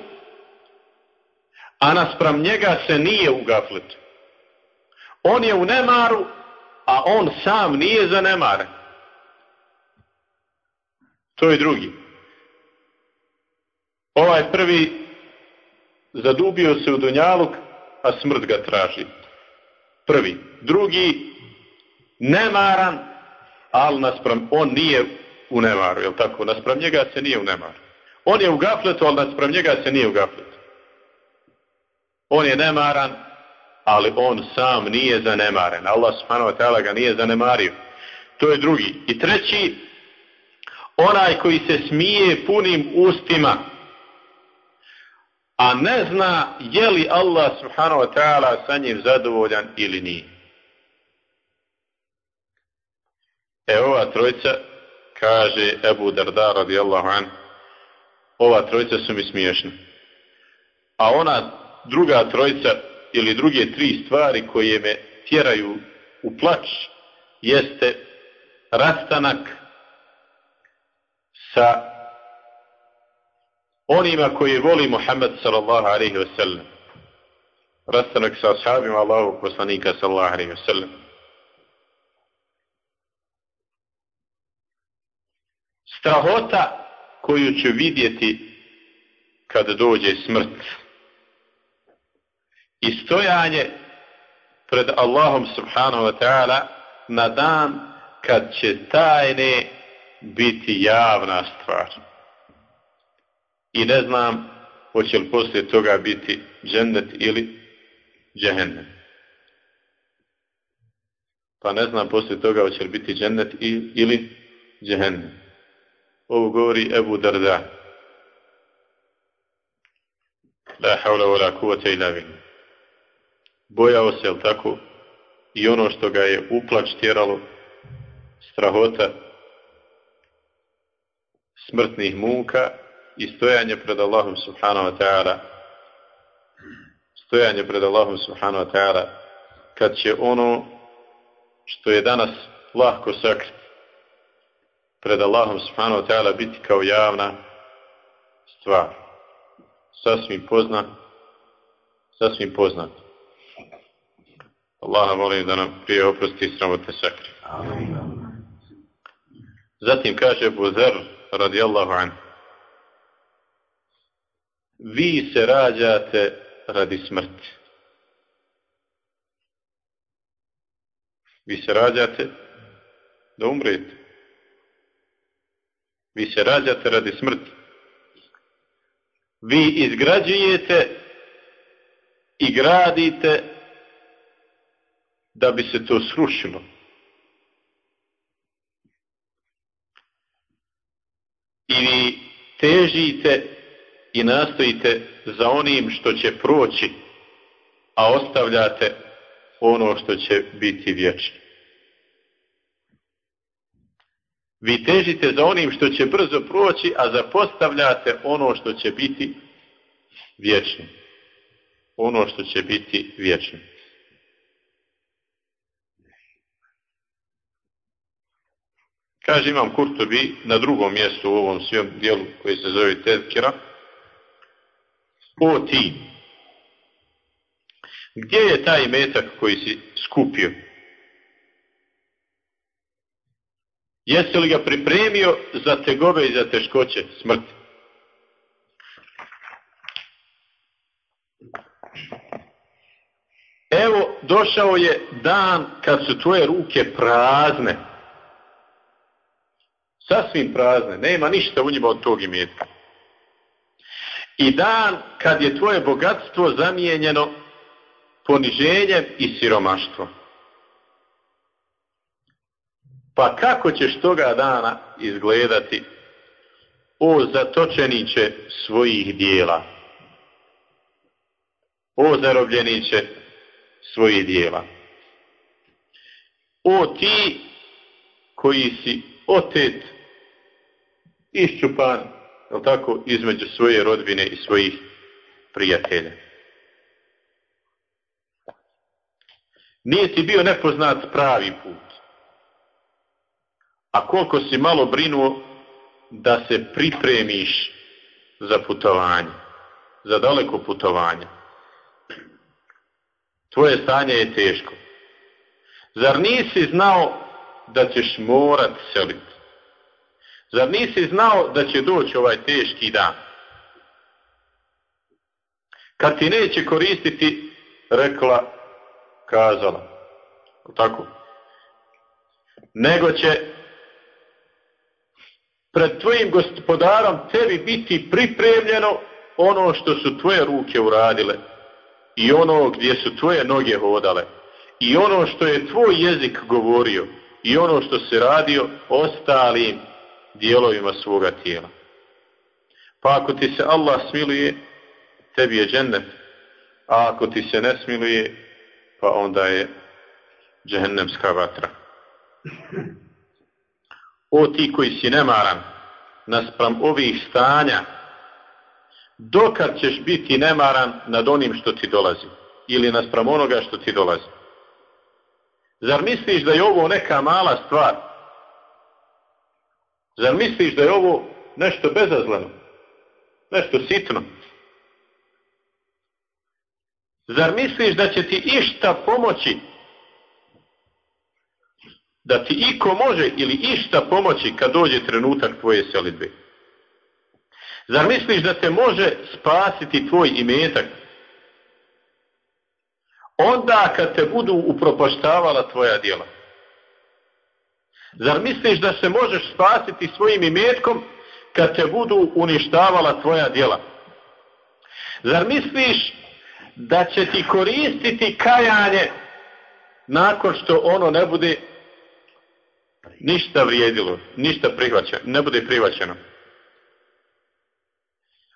Speaker 3: a naspram njega se nije u gafletu. On je u nemaru, a on sam nije zanemaren. To je drugi. Ovaj prvi zadubio se u Dunjaluk, a smrt ga traži. Prvi. Drugi, nemaran, ali naspram, on nije u nemaru, jel tako? Naspram njega se nije u nemaru. On je u gafletu, ali naspram njega se nije u gafletu. On je nemaran, ali on sam nije zanemaren. Allah subhanahu wa ta'ala ga nije zanemario. To je drugi. I treći, onaj koji se smije punim ustima, a ne zna je li Allah subhanahu wa ta'ala sa njim zadovoljan ili nije. E ova trojica, kaže Ebu Darda radijallahu an, ova trojica su mi smiješna. A ona druga trojica ili druge tri stvari koje me tjeraju u plać jeste rastanak sa onima koji voli Muhammed sallallahu alaihi wa sallam. Rastanak sa ashabima Allahu poslanika sallallahu alaihi wa sallam. Strahota koju će vidjeti kada dođe smrt. I stojanje pred Allahom subhanahu wa ta'ala na dan kad će tajne biti javna stvar. I ne znam hoće li poslije toga biti džennet ili džehennem. Pa ne znam poslije toga hoće li biti džennet ili džehennem. Ovo govori Ebu Darda. La havla wa la kuvata ila billah. Bojao se, jel tako, i ono što ga je uplač tjeralo, strahota, smrtnih muka i stojanje pred Allahom subhanahu wa ta'ala, stojanje pred Allahom subhanahu wa ta'ala, kad će ono što je danas lahko sakriti, pred Allahom subhanahu wa ta'ala biti kao javna stvar. Sasvim poznat, sasvim poznat. Allaha molim da nam prije oprosti sramote sakri. Zatim kaže Buzer radijallahu an. Vi se rađate radi smrti. Vi se rađate da umrete. Vi se rađate radi smrti. Vi izgrađujete i gradite da bi se to srušilo. I vi težite i nastojite za onim što će proći, a ostavljate ono što će biti vječno. Vi težite za onim što će brzo proći, a zapostavljate ono što će biti vječno. Ono što će biti vječno. Kaže imam Kurtobi na drugom mjestu u ovom svom dijelu koji se zove Tezkira. O ti, gdje je taj metak koji si skupio? Jesi li ga pripremio za tegobe i za teškoće smrti? Evo, došao je dan kad su tvoje ruke prazne. Sasvim prazne. Nema ništa u njima od tog imetka. I dan kad je tvoje bogatstvo zamijenjeno poniženjem i siromaštvom. Pa kako ćeš toga dana izgledati o zatočeniće svojih dijela? O zarobljeniće svojih dijela. O ti koji si otet, iščupan, je tako, između svoje rodbine i svojih prijatelja. Nije ti bio nepoznat pravi put. A koliko si malo brinuo da se pripremiš za putovanje, za daleko putovanje. Tvoje stanje je teško. Zar nisi znao da ćeš morat seliti? Zar nisi znao da će doći ovaj teški dan? Kad ti neće koristiti, rekla, kazala. Tako. Nego će pred tvojim gospodarom tebi biti pripremljeno ono što su tvoje ruke uradile i ono gdje su tvoje noge hodale i ono što je tvoj jezik govorio i ono što se radio ostalim dijelovima svoga tijela. Pa ako ti se Allah smiluje, tebi je džennet, a ako ti se ne smiluje, pa onda je džehennemska vatra. O ti koji si nemaran naspram ovih stanja, dokad ćeš biti nemaran nad onim što ti dolazi ili naspram onoga što ti dolazi. Zar misliš da je ovo neka mala stvar? Zar misliš da je ovo nešto bezazleno? Nešto sitno? Zar misliš da će ti išta pomoći? Da ti iko može ili išta pomoći kad dođe trenutak tvoje selidbe? Zar misliš da te može spasiti tvoj imetak? Onda kad te budu upropaštavala tvoja djela. Zar misliš da se možeš spasiti svojim imetkom kad te budu uništavala tvoja djela? Zar misliš da će ti koristiti kajanje nakon što ono ne bude ništa vrijedilo, ništa prihvaćeno, ne bude prihvaćeno?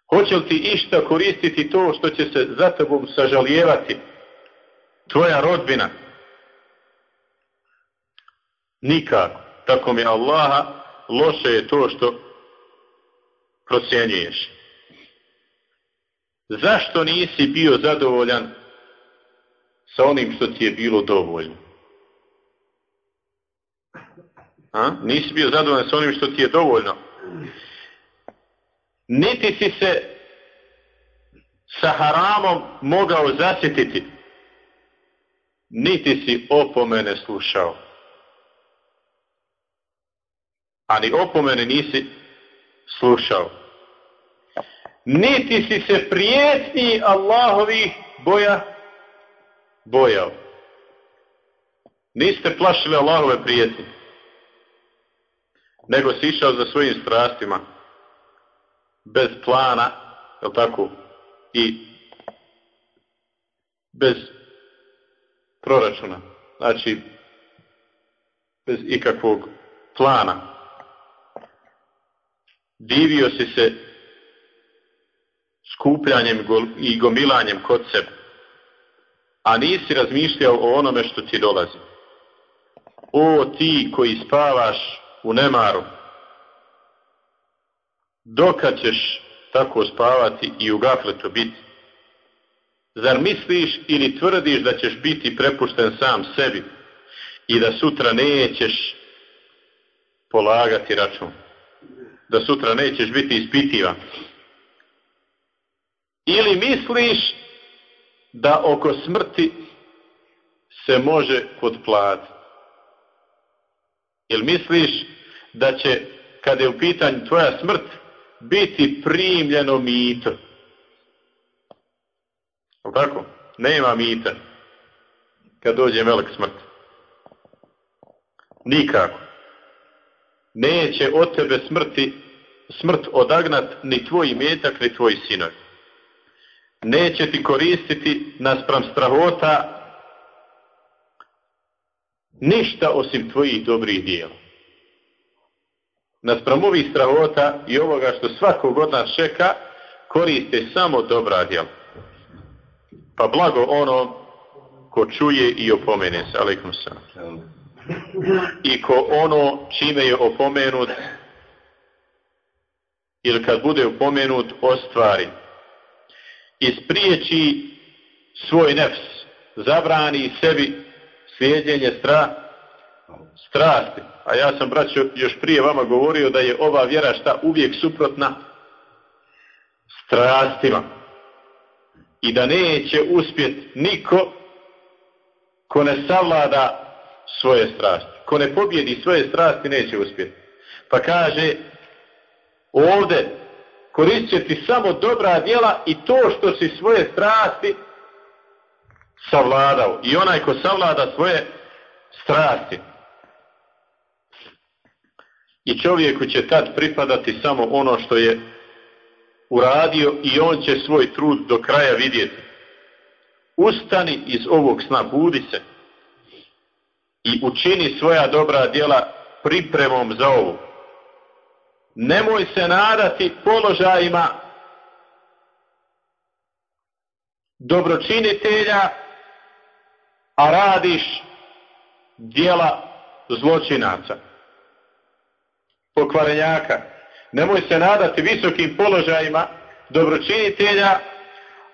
Speaker 3: Hoće li ti išta koristiti to što će se za tebom sažalijevati tvoja rodbina? Nikako. Tako mi Allaha loše je to što procjenjuješ. Zašto nisi bio zadovoljan sa onim što ti je bilo dovoljno? A? Nisi bio zadovoljan sa onim što ti je dovoljno. Niti si se sa haramom mogao zasjetiti. Niti si opomene slušao. A ni opomene nisi slušao. Niti si se prijetnji Allahovih boja bojao. Niste plašili Allahove prijetnje. Nego si išao za svojim strastima bez plana, je tako, i bez proračuna, znači bez ikakvog plana. Divio si se skupljanjem i gomilanjem kod sebe, a nisi razmišljao o onome što ti dolazi. O ti koji spavaš u nemaru, dokad ćeš tako spavati i u gafletu biti? Zar misliš ili tvrdiš da ćeš biti prepušten sam sebi i da sutra nećeš polagati račun? Da sutra nećeš biti ispitivan? Ili misliš da oko smrti se može podplatiti? Ili misliš da će, kada je u pitanju tvoja smrt, biti primljeno mito. tako? Nema mita. kad dođe melek smrti. Nikako. Neće od tebe smrti, smrt odagnat ni tvoj metak, ni tvoji sinovi. Neće ti koristiti naspram strahota ništa osim tvojih dobrih dijela. Naspram ovih strahota i ovoga što svakog od nas čeka, koriste samo dobra djela. Pa blago ono ko čuje i opomene se, alaikum salam. I ko ono čime je opomenut, ili kad bude opomenut, ostvari. Ispriječi svoj nefs, zabrani sebi slijedjenje stra, strasti. A ja sam, braćo, još prije vama govorio da je ova vjera šta uvijek suprotna strastima. I da neće uspjet niko ko ne savlada svoje strasti. Ko ne pobjedi svoje strasti neće uspjeti. Pa kaže ovdje koristit će ti samo dobra djela i to što si svoje strasti savladao. I onaj ko savlada svoje strasti. I čovjeku će tad pripadati samo ono što je uradio i on će svoj trud do kraja vidjeti. Ustani iz ovog sna, budi se i učini svoja dobra djela pripremom za ovu. Nemoj se nadati položajima dobročinitelja, a radiš djela zločinaca, pokvarenjaka. Nemoj se nadati visokim položajima dobročinitelja,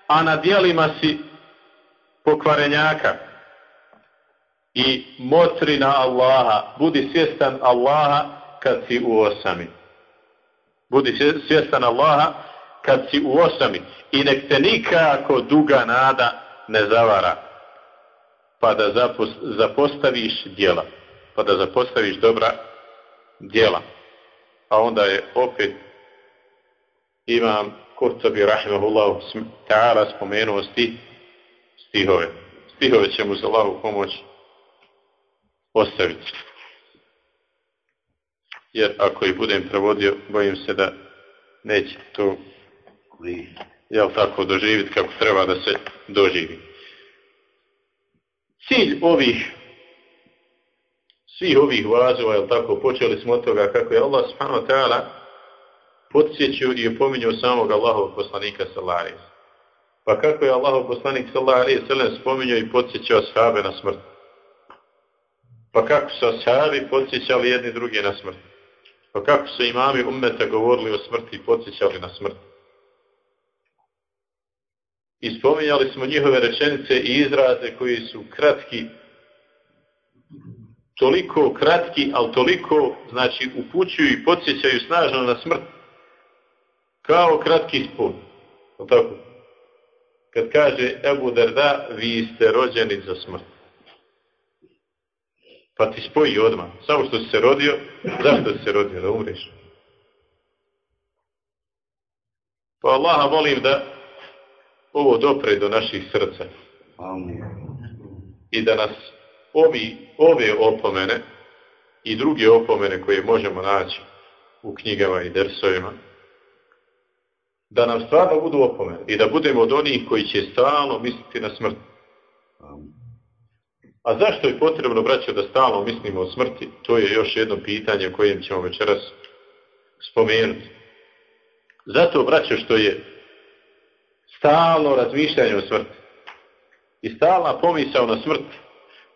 Speaker 3: a na djelima si pokvarenjaka. I motri na Allaha, budi svjestan Allaha kad si u osami. Budi svjestan Allaha kad si u osami. I nek te nikako duga nada ne zavara. Pa da zapostaviš djela. Pa da zapostaviš dobra djela. A onda je opet imam Kurtobi rahimahullahu ta'ala spomenuo stih, stihove. Stihove će mu za Allahu pomoć ostaviti. Jer ako ih budem prevodio, bojim se da neće to jel tako doživjeti kako treba da se doživi. Cilj ovih svih ovih vazova, jel tako, počeli smo od toga kako je Allah subhanahu ta'ala podsjećao i opominjao samog Allahovog poslanika sallallahu Pa kako je Allahov poslanik sallallahu sallam spominjao i podsjećao ashabe na smrt? Pa kako su ashabi podsjećali jedni drugi na smrt? Pa kako su imami ummeta govorili o smrti i podsjećali na smrt? I spominjali smo njihove rečenice i izraze koji su kratki toliko kratki, ali toliko, znači, upućuju i podsjećaju snažno na smrt, kao kratki spod. Tako. Kad kaže Ebu Derda, vi ste rođeni za smrt. Pa ti spoji odmah. Samo što si se rodio, zašto si se rodio? Da umreš. Pa Allaha molim da ovo dopre do naših srca. I da nas ovi, ove opomene i druge opomene koje možemo naći u knjigama i dersovima, da nam stvarno budu opomene i da budemo od onih koji će stalno misliti na smrt. A zašto je potrebno, braćo, da stalno mislimo o smrti? To je još jedno pitanje o kojem ćemo večeras spomenuti. Zato, braćo, što je stalno razmišljanje o smrti i stalna pomisao na smrt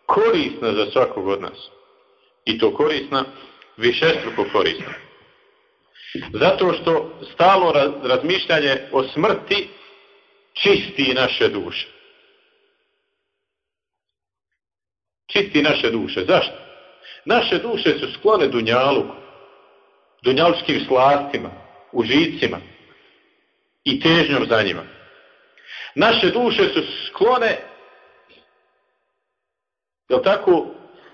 Speaker 3: korisna za svakog od nas. I to korisna, višestruko korisna. Zato što stalo razmišljanje o smrti čisti naše duše. Čisti naše duše. Zašto? Naše duše su sklone dunjalu, dunjalučkim slastima, užicima i težnjom za njima. Naše duše su sklone jel tako,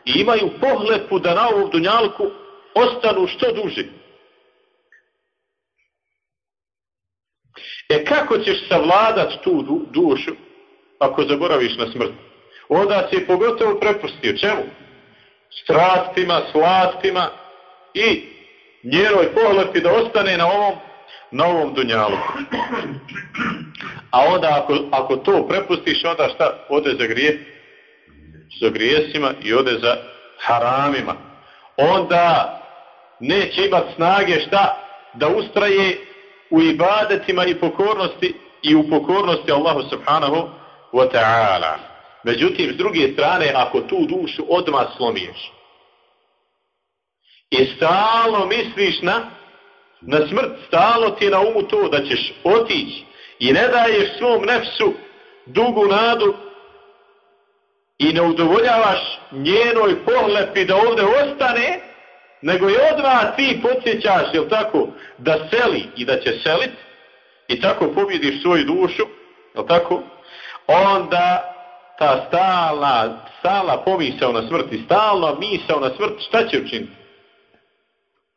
Speaker 3: i imaju pohlepu da na ovom dunjalku ostanu što duži. E kako ćeš savladat tu dušu ako zaboraviš na smrt? Onda si je pogotovo prepustio. Čemu? Strastima, slastima i njenoj pohlepi da ostane na ovom, na ovom dunjalu. A onda ako, ako to prepustiš, onda šta? Ode za grije? Za grijesima i ode za haramima. Onda neće imati snage šta? Da ustraje u ibadetima i pokornosti i u pokornosti Allahu subhanahu wa ta'ala. Međutim, s druge strane, ako tu dušu odmah slomiješ i stalno misliš na, na smrt, stalno ti je na umu to da ćeš otići i ne daješ svom nefsu dugu nadu i ne udovoljavaš njenoj pohlepi da ovdje ostane, nego je odmah ti podsjećaš, jel tako, da seli i da će selit i tako pobjediš svoju dušu, jel tako, onda ta stalna, stalna pomisao na smrt i stalna misao na smrt, šta će učiniti?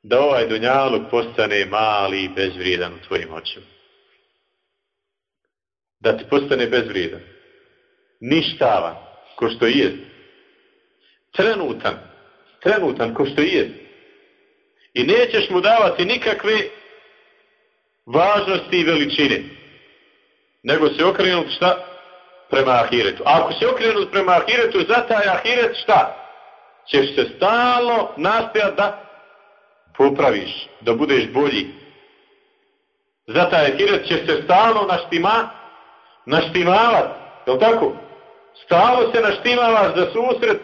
Speaker 3: Da ovaj dunjaluk postane mali i bezvrijedan u tvojim očima. Da ti postane bezvrijedan. Ništavan, ko što je. Trenutan, trenutan, ko što je. I nećeš mu davati nikakve važnosti i veličine. Nego se okrenut šta? Prema ahiretu. Ako se okrenut prema ahiretu, za taj ahiret šta? Ćeš se stalno nastojati da popraviš, da budeš bolji. Za taj ahiret ćeš se stalno naštima, naštimavat. Je tako? Stalno se naštimavaš za susret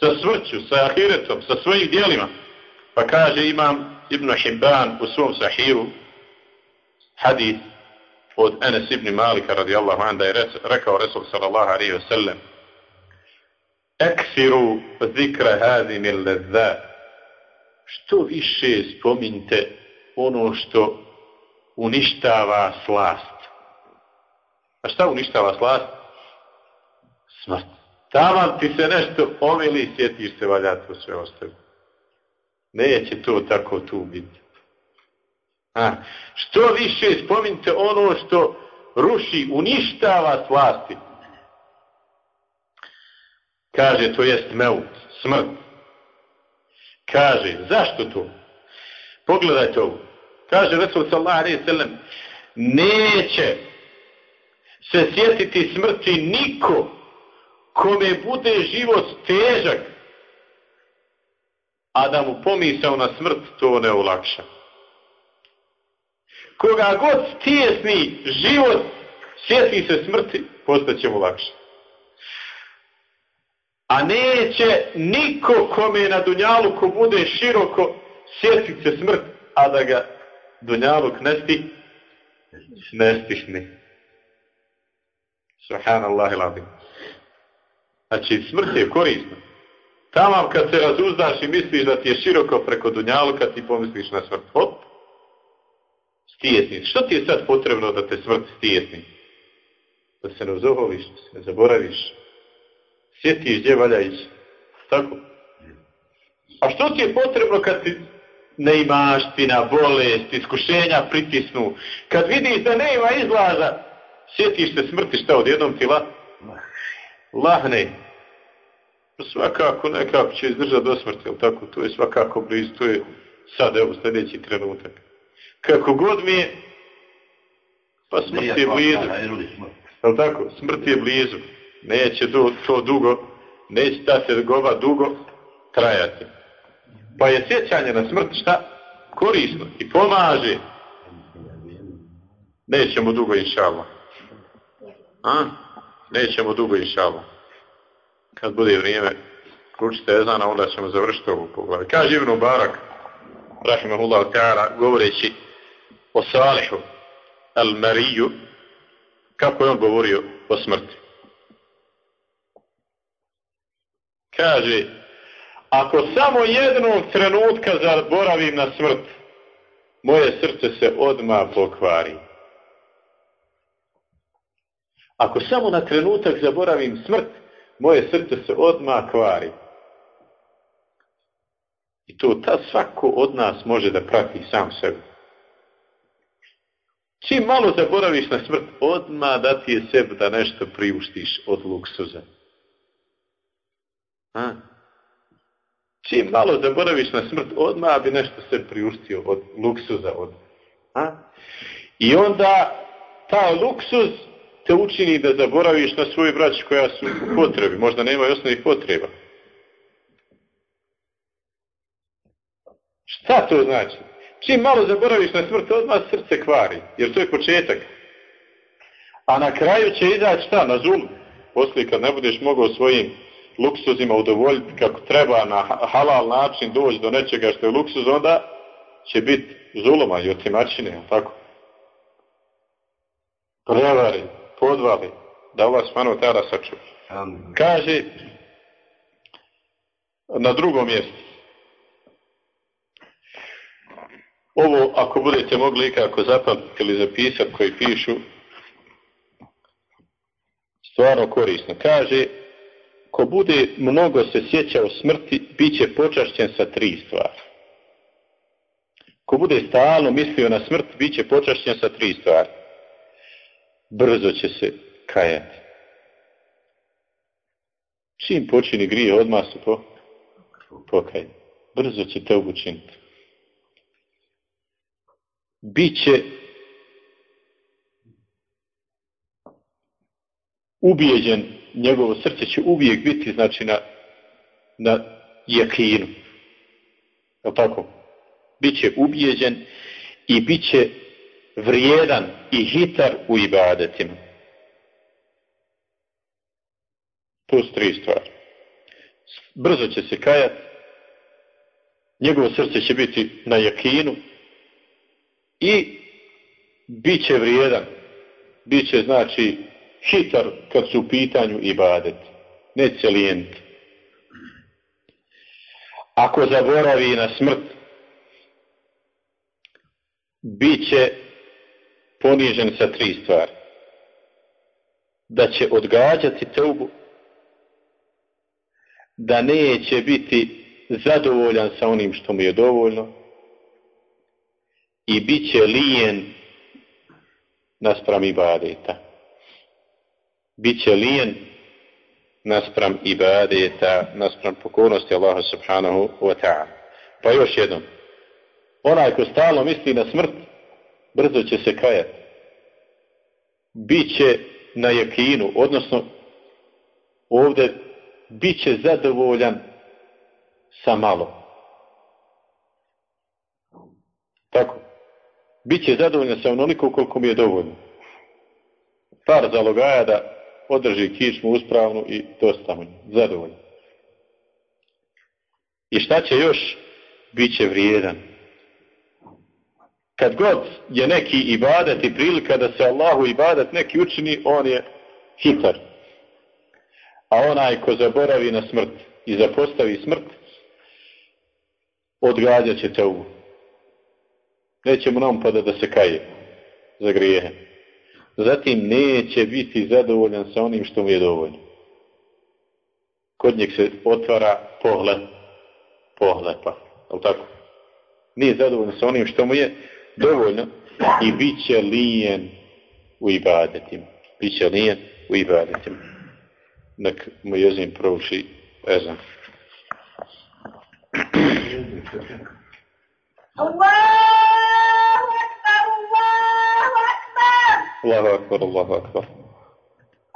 Speaker 3: sa smrću, sa ahiretom, sa svojim dijelima. Pa kaže imam Ibn Hibban u svom sahiru hadith od Enes ibn Malika radijallahu an da je rekao Resul sallallahu alaihi wa sallam Eksiru zikra hadim il što više spominjte ono što uništava slast. A šta uništava slast? Smrt. Taman ti se nešto omili, sjetiš se valja to sve ostavi. Neće to tako tu biti. A, što više spominjte ono što ruši, uništava slasti. Kaže, to jest meut, smrt. Kaže, zašto to? Pogledajte ovo. Kaže Resul sallallahu alaihi neće se sjetiti smrti niko kome bude život težak, a da mu pomisao na smrt to ne olakša. Koga god stijesni život, sjeti se smrti, postaće mu lakše. A neće niko kome na Dunjaluku bude široko sjetit se smrt, a da ga Dunjaluk ne sti, ne stihni. Subhanallah iladim. Znači, smrt je korisna. Tamo kad se razuzdaš i misliš da ti je široko preko Dunjaluka, ti pomisliš na smrt. Hop, stijesni. Što ti je sad potrebno da te smrt stijesni? Da se ne uzoholiš, da se ne zaboraviš, sjetiš gdje valja ići. Tako? A što ti je potrebno kad ti neimaština, bolest, iskušenja pritisnu? Kad vidiš da nema izlaza, sjetiš se smrti šta odjednom ti la? lahne. Svakako nekako će izdržati do smrti, ali tako? To je svakako blizu, to je sad, evo, sljedeći trenutak. Kako god mi je, pa smrt je blizu. Je tako? Smrt je blizu neće to dugo, neće ta sedgova dugo trajati. Pa je sjećanje na smrt šta? Korisno i pomaže. Nećemo dugo inšalma. A? Nećemo dugo inšalma. Kad bude vrijeme kručite ezana, onda ćemo završiti ovu poglavlje. Kaže Ibn Barak, rahimahullahu ta'ala, govoreći o Salihu, al-Mariju, kako je on govorio o smrti. Kaže, ako samo jednog trenutka zaboravim na smrt, moje srce se odmah pokvari. Ako samo na trenutak zaboravim smrt, moje srce se odmah kvari. I to ta svako od nas može da prati sam sebe. Čim malo zaboraviš na smrt, odmah da ti je sebi da nešto priuštiš od luksuza A? Čim malo zaboraviš na smrt, odmah bi nešto se priuštio od luksuza. Od, a? I onda ta luksuz te učini da zaboraviš na svoju braću koja su u potrebi. Možda nemaju osnovnih potreba. Šta to znači? Čim malo zaboraviš na smrt, odmah srce kvari. Jer to je početak. A na kraju će izaći šta? Na zulm. Poslije kad ne budeš mogao svojim luksuzima udovoljiti kako treba na halal način doći do nečega što je luksuz, onda će biti zuloma i otimačine, tako? Prevari, podvali, da ova smanu tada sačuva. Kaže na drugom mjestu. Ovo, ako budete mogli ikako zapamtiti ili zapisati koji pišu, stvarno korisno. Kaže, ko bude mnogo se sjećao smrti, bit će počašćen sa tri stvari. Ko bude stalno mislio na smrt, bit će počašćen sa tri stvari. Brzo će se kajati. Čim počini grije, odmah se po, pokaj. Brzo će te učiniti. Biće ubijeđen, njegovo srce će uvijek biti znači na, na jakinu. Je tako? Biće ubijeđen i bit će vrijedan i hitar u ibadetima. To su tri stvari. Brzo će se kajat, njegovo srce će biti na jakinu i bit će vrijedan. Bit će znači hitar kad su u pitanju ibadet. Ne cijelijent. Ako zaboravi na smrt, bit će ponižen sa tri stvari. Da će odgađati teubu, da neće biti zadovoljan sa onim što mu je dovoljno i bit će lijen naspram ibadeta. Biće lijen naspram ibadeta, naspram pokornosti Allaha subhanahu wa ta'ala. Pa još jednom. Onaj ko stalno misli na smrt, brzo će se kajati. Biće na jakinu, odnosno ovdje bit će zadovoljan sa malo. Tako. Biće zadovoljan sa onoliko koliko mi je dovoljno. Par zalogaja da održi kičmu uspravnu i dosta mu zadovoljan. I šta će još? Biće vrijedan. Kad god je neki ibadet i prilika da se Allahu ibadet neki učini, on je hitar. A onaj ko zaboravi na smrt i zapostavi smrt, odgađat će te uvu. Neće mu nam pada da se kaje za grijehe. Zatim neće biti zadovoljan sa onim što mu je dovoljno. Kod njeg se otvara pogled, pohlepa. Je tako? Nije zadovoljan sa onim što mu je dovoljno i bit će lijen u ibadetima. Biće lijen u ibadetima. Nek mu jezim prouči ezan.
Speaker 9: الله أكبر الله أكبر.
Speaker 3: الله أكبر الله أكبر.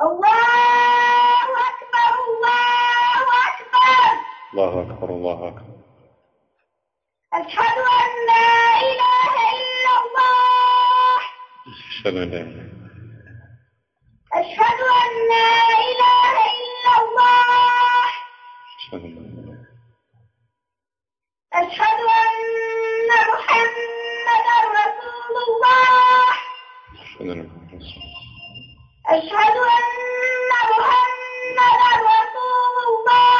Speaker 9: الله أكبر الله أكبر.
Speaker 3: الله أكبر الله أكبر.
Speaker 9: أشهد أن لا إله إلا الله.
Speaker 3: أشهد أن لا إله
Speaker 9: أشهد أن لا إله إلا الله. أشهد أن محمدا رسول الله. أشهد أن محمدا رسول الله.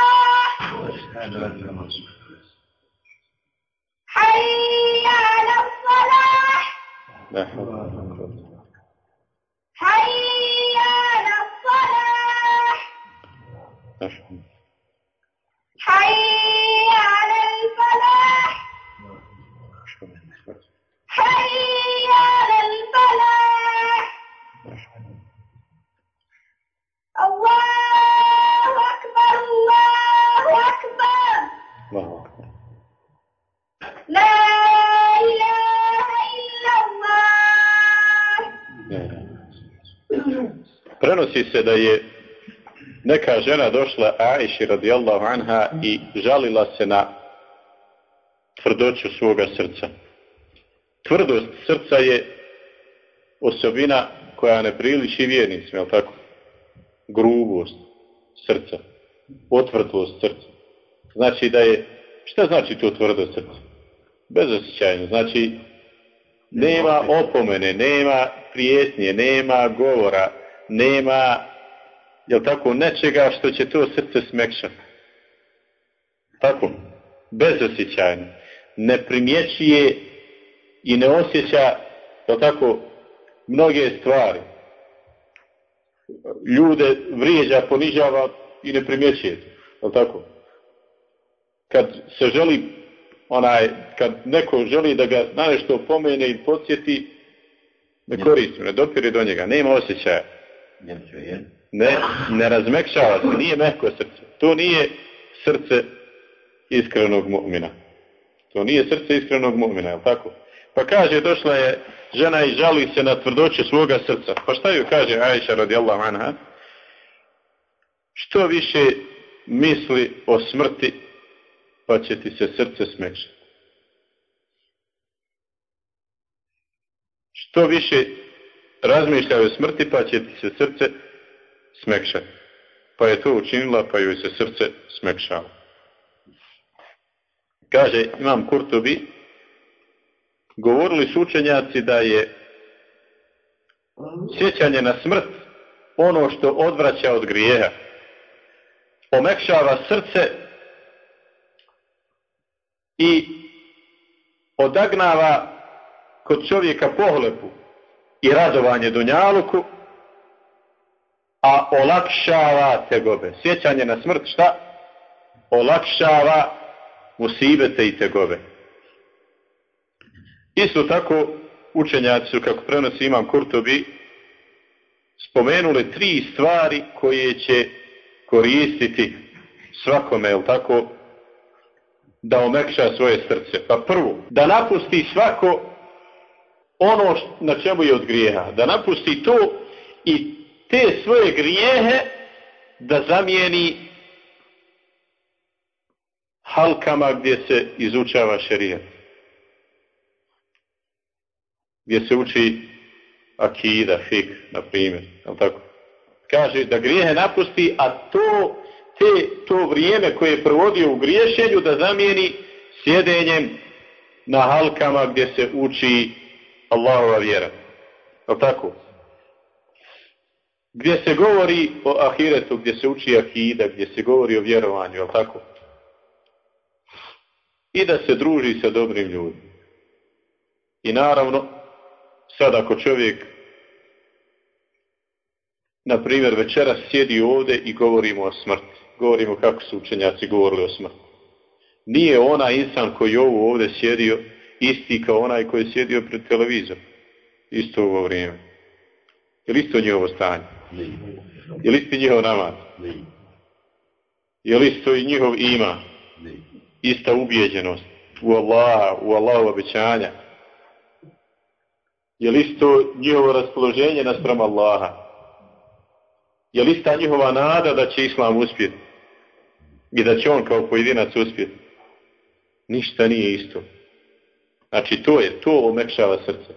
Speaker 9: حي على الصلاة.
Speaker 3: لا حول ولا قوة
Speaker 9: حي على الصلاة. حي
Speaker 3: Prenosi se da je neka žena došla Aiši radijallahu anha i žalila se na tvrdoću svoga srca. Tvrdost srca je osobina koja ne priliči vjernicima, je tako? Grubost srca, otvrtlost srca. Znači da je, šta znači to tvrdo srce? Bezosjećajno, znači nema opomene, nema prijesnje, nema govora, nema, jel tako, nečega što će to srce smekšati. Tako, bezosjećajno. Ne primjećuje i ne osjeća, jel tako, mnoge stvari. Ljude vrijeđa, ponižava i ne primjećuje to, jel tako? Kad se želi onaj, kad neko želi da ga na nešto pomene i podsjeti, ne koristi, ne dopire do njega, nema osjećaja. Ne, ne razmekšava se, nije mehko srce. To nije srce iskrenog mu'mina. To nije srce iskrenog mu'mina, je tako? Pa kaže, došla je žena i žali se na tvrdoće svoga srca. Pa šta ju kaže Aisha radijallahu anha? Što više misli o smrti, pa će ti se srce smekšati. Što više razmišljaju o smrti, pa će ti se srce smekšati. Pa je to učinila, pa joj se srce smekšava. Kaže, imam Kurtobi, govorili su učenjaci da je sjećanje na smrt ono što odvraća od grijeha. Omekšava srce i odagnava kod čovjeka pohlepu i radovanje dunjaluku, a olakšava tegobe. Sjećanje na smrt šta? Olakšava musibete i tegobe. Isto tako učenjaci su, kako prenosi Imam Kurtobi, spomenuli tri stvari koje će koristiti svakome, jel tako, da omekša svoje srce. Pa prvo, da napusti svako ono na čemu je od grijeha. Da napusti to i te svoje grijehe da zamijeni halkama gdje se izučava šerijat. Gdje se uči akida, fik, na primjer. Tako? Kaže da grijehe napusti, a to, te, to vrijeme koje je provodio u griješenju da zamijeni sjedenjem na halkama gdje se uči Allahova vjera. Je tako? Gdje se govori o ahiretu, gdje se uči akida, gdje se govori o vjerovanju, je tako? I da se druži sa dobrim ljudima. I naravno, sad ako čovjek na primjer večeras sjedi ovdje i govorimo o smrti. Govorimo kako su učenjaci govorili o smrti. Nije onaj insan koji ovo ovdje sjedio isti kao onaj koji je sjedio pred televizorom. Isto ovo vrijeme. Je li isto njihovo stanje? Je li isti njihov namaz? Je li isto i njihov ima? Ista ubijeđenost u Allaha, u Allahu obećanja? Je li isto njihovo raspoloženje naspram Allaha? Je li ista njihova nada da će Islam uspjeti? I da će on kao pojedinac uspjeti? Ništa nije isto. Znači to je, to omekšava srce.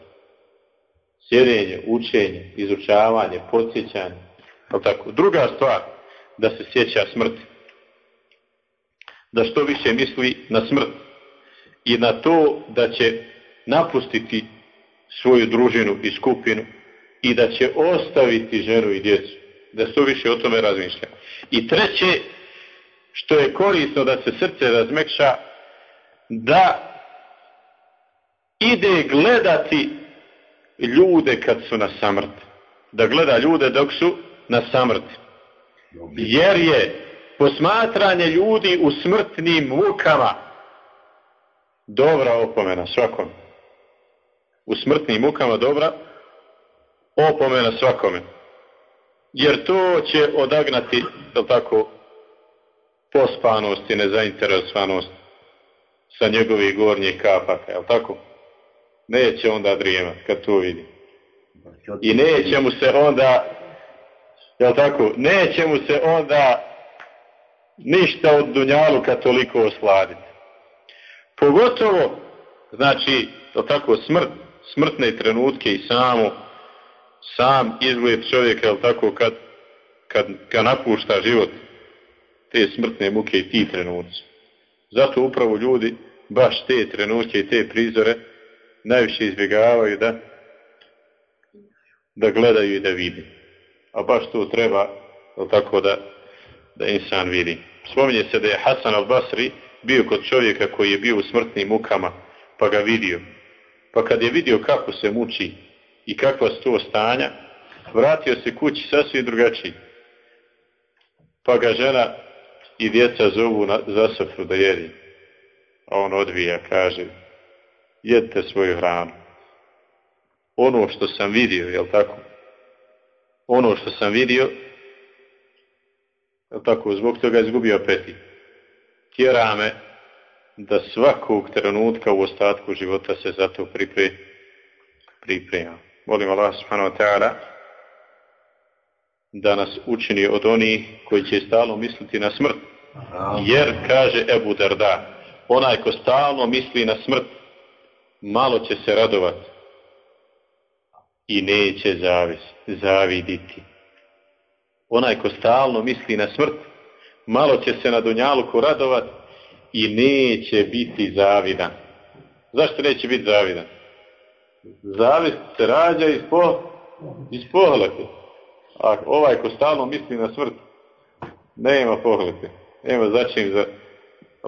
Speaker 3: Sjedenje, učenje, izučavanje, podsjećanje. Tako. Druga stvar, da se sjeća smrti. Da što više misli na smrt. I na to da će napustiti svoju družinu i skupinu i da će ostaviti ženu i djecu. Da što više o tome razmišlja. I treće, što je korisno da se srce razmekša, da ide gledati ljude kad su na samrti. Da gleda ljude dok su na samrti. Jer je posmatranje ljudi u smrtnim mukama dobra opomena svakom. U smrtnim mukama dobra opomena svakome. Jer to će odagnati, je tako, pospanost i nezainteresovanost sa njegovih gornjih kapaka, je tako? neće onda drijemat kad to vidi. I neće mu se onda Jel tako? Neće mu se onda ništa od Dunjaluka toliko osladiti. Pogotovo, znači, jel tako, smrt, smrtne trenutke i samo, sam izgled čovjeka, jel tako, kad, kad ga napušta život, te smrtne muke i ti trenuci. Zato upravo ljudi baš te trenutke i te prizore najviše izbjegavaju da da gledaju i da vidi. A baš to treba tako da, da insan vidi. Spominje se da je Hasan al-Basri bio kod čovjeka koji je bio u smrtnim mukama, pa ga vidio. Pa kad je vidio kako se muči i kakva su to stanja, vratio se kući sasvim drugačiji. Pa ga žena i djeca zovu na, za sofru da jedi. A on odvija, kaže, jedite svoju hranu. Ono što sam vidio, jel tako? Ono što sam vidio, jel tako, zbog toga izgubio apetit. Tjera me da svakog trenutka u ostatku života se zato pripre, priprema. Molim Allah subhanahu wa ta'ala da nas učini od onih koji će stalno misliti na smrt. Jer, kaže Ebu Darda, onaj ko stalno misli na smrt, malo će se radovati i neće zavis, zaviditi. Onaj ko stalno misli na smrt, malo će se na Dunjaluku radovati i neće biti zavidan. Zašto neće biti zavidan? Zavist se rađa iz, po, iz pohlepe. A ovaj ko stalno misli na smrt, nema pohlepe. Nema začin za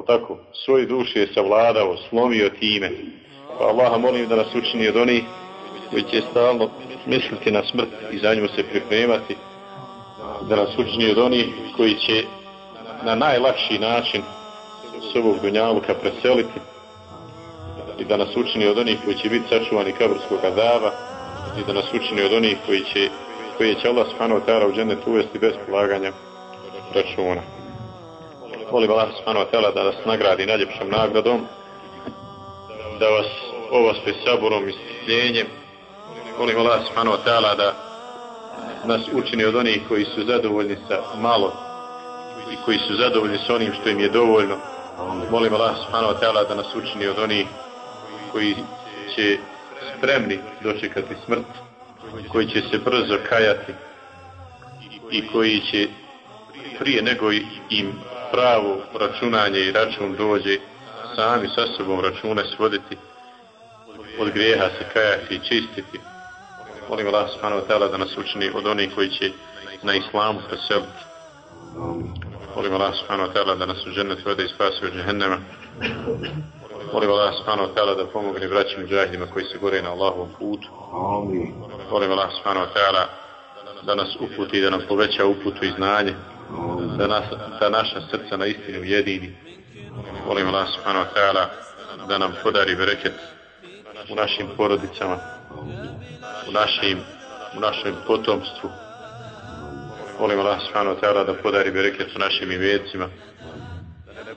Speaker 3: tako, svoju dušu je savladao, slomio time. Pa Allaha molim da nas učini od onih koji će stalno misliti na smrt i za nju se pripremati. Da nas učini od onih koji će na najlakši način s ovog dunjaluka preseliti i da nas učini od onih koji će biti sačuvani kaburskog azaba i da nas učini od onih koji će, koji će Allah subhanahu ta'ala u džennet uvesti bez polaganja računa. Molim Allah subhanahu ta'ala da nas nagradi najljepšom nagradom, da vas ovospe saborom i strpljenjem. Molim Allah subhanahu ta'ala da nas učini od onih koji su zadovoljni sa malo i koji su zadovoljni sa onim što im je dovoljno. Molim Allah subhanahu wa da nas učini od onih koji će spremni dočekati smrt, koji će se brzo kajati i koji će prije nego im pravo računanje i račun dođe sami sa sobom račune svoditi od grijeha se kajati i čistiti. Molim Allah subhanahu wa ta'ala da nas učini od onih koji će na islamu preseliti. Molim Allah subhanahu wa ta'ala da nas u džennet vode i spasi od džehennema. Molim Allah subhanahu wa ta'ala da pomogne braćim džahidima koji se gore na Allahovom putu. Molim Allah subhanahu wa ta'ala da nas uputi i da nam poveća uputu i znanje. Da, nas, da naša srca na istinu jedini. Molim Allah subhanahu wa ta'ala da nam podari bereket u našim porodicama, u našim, u našem potomstvu. Molim Allah subhanahu ta'ala da podari bereket u našim imecima,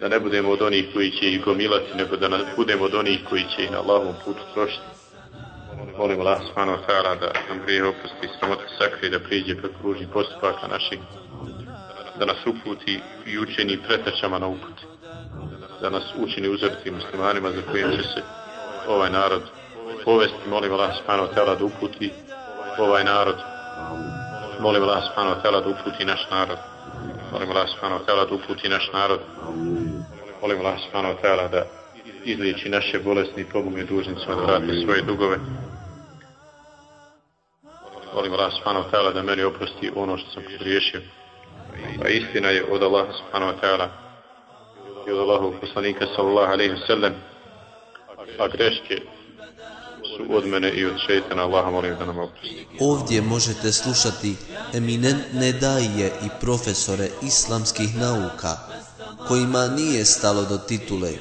Speaker 3: da ne budemo od onih koji će ih gomilati, nego da ne budemo od onih koji će ih na Allahovom putu trošiti. Molim Allah subhanahu ta'ala da nam grije oprosti i sramote sakri, da priđe preko ružnih postupaka naših, da nas uputi i učini pretečama na uput, da nas učini uzoriti muslimanima za kojim će se ovaj narod povesti. Molim Allah subhanahu ta'ala da uputi ovaj narod. Molim Allah subhanahu wa ta'ala da uputi naš narod. Molim Allah subhanahu wa ta'ala da uputi naš narod. Molim Allah subhanahu wa ta'ala da izliječi naše bolesni i pomogne dužnicima da vrati svoje dugove. Molim Allah subhanahu wa ta'ala da meni oprosti ono što sam pogriješio. Pa istina je od Allaha subhanahu wa ta'ala i od Allahovog poslanika sallallahu alaihi wa sallam a greške su od mene i od šeitana Allaha molim da nam oprosti.
Speaker 1: Ovdje možete slušati eminentne daje i profesore islamskih nauka, kojima nije stalo do titule,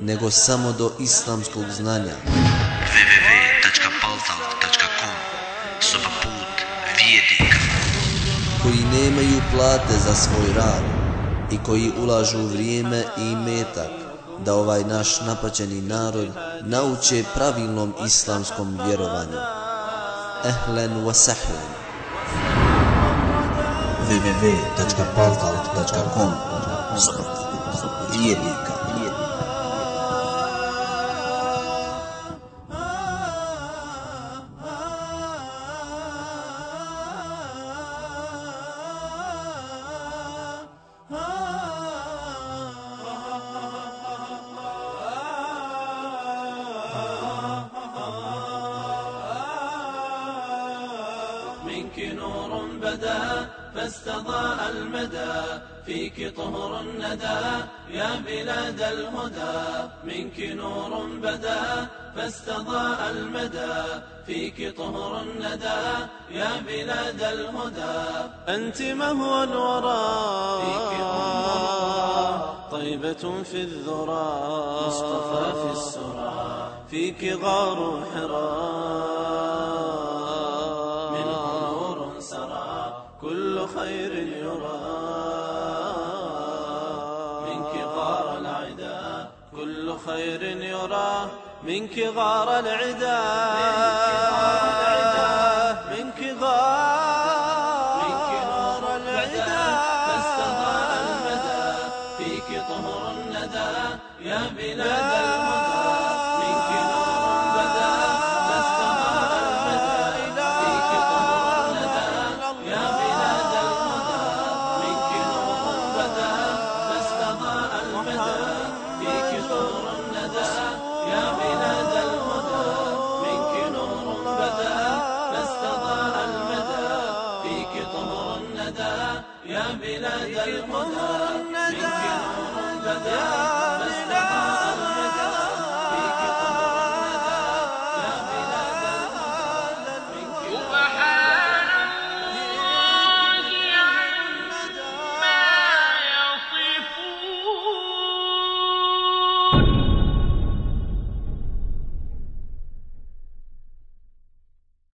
Speaker 1: nego samo do islamskog znanja.
Speaker 8: www.paltal.com Soba put vijednika
Speaker 1: koji nemaju plate za svoj rad i koji ulažu vrijeme i metak da ovaj naš napaćeni narod nauče pravilnom islamskom vjerovanju. Ehlen wa sahlen. www.paltalk.com
Speaker 10: Zor. الهدى فيك طهر الندى يا بلاد الهدى. أنت مهوى الورى. فيك الورى طيبة في الذرى. مصطفى في السرى. فيك غار حرى. كل خير يرى. منك غار العدا. كل خير يرى. من كغار العدا.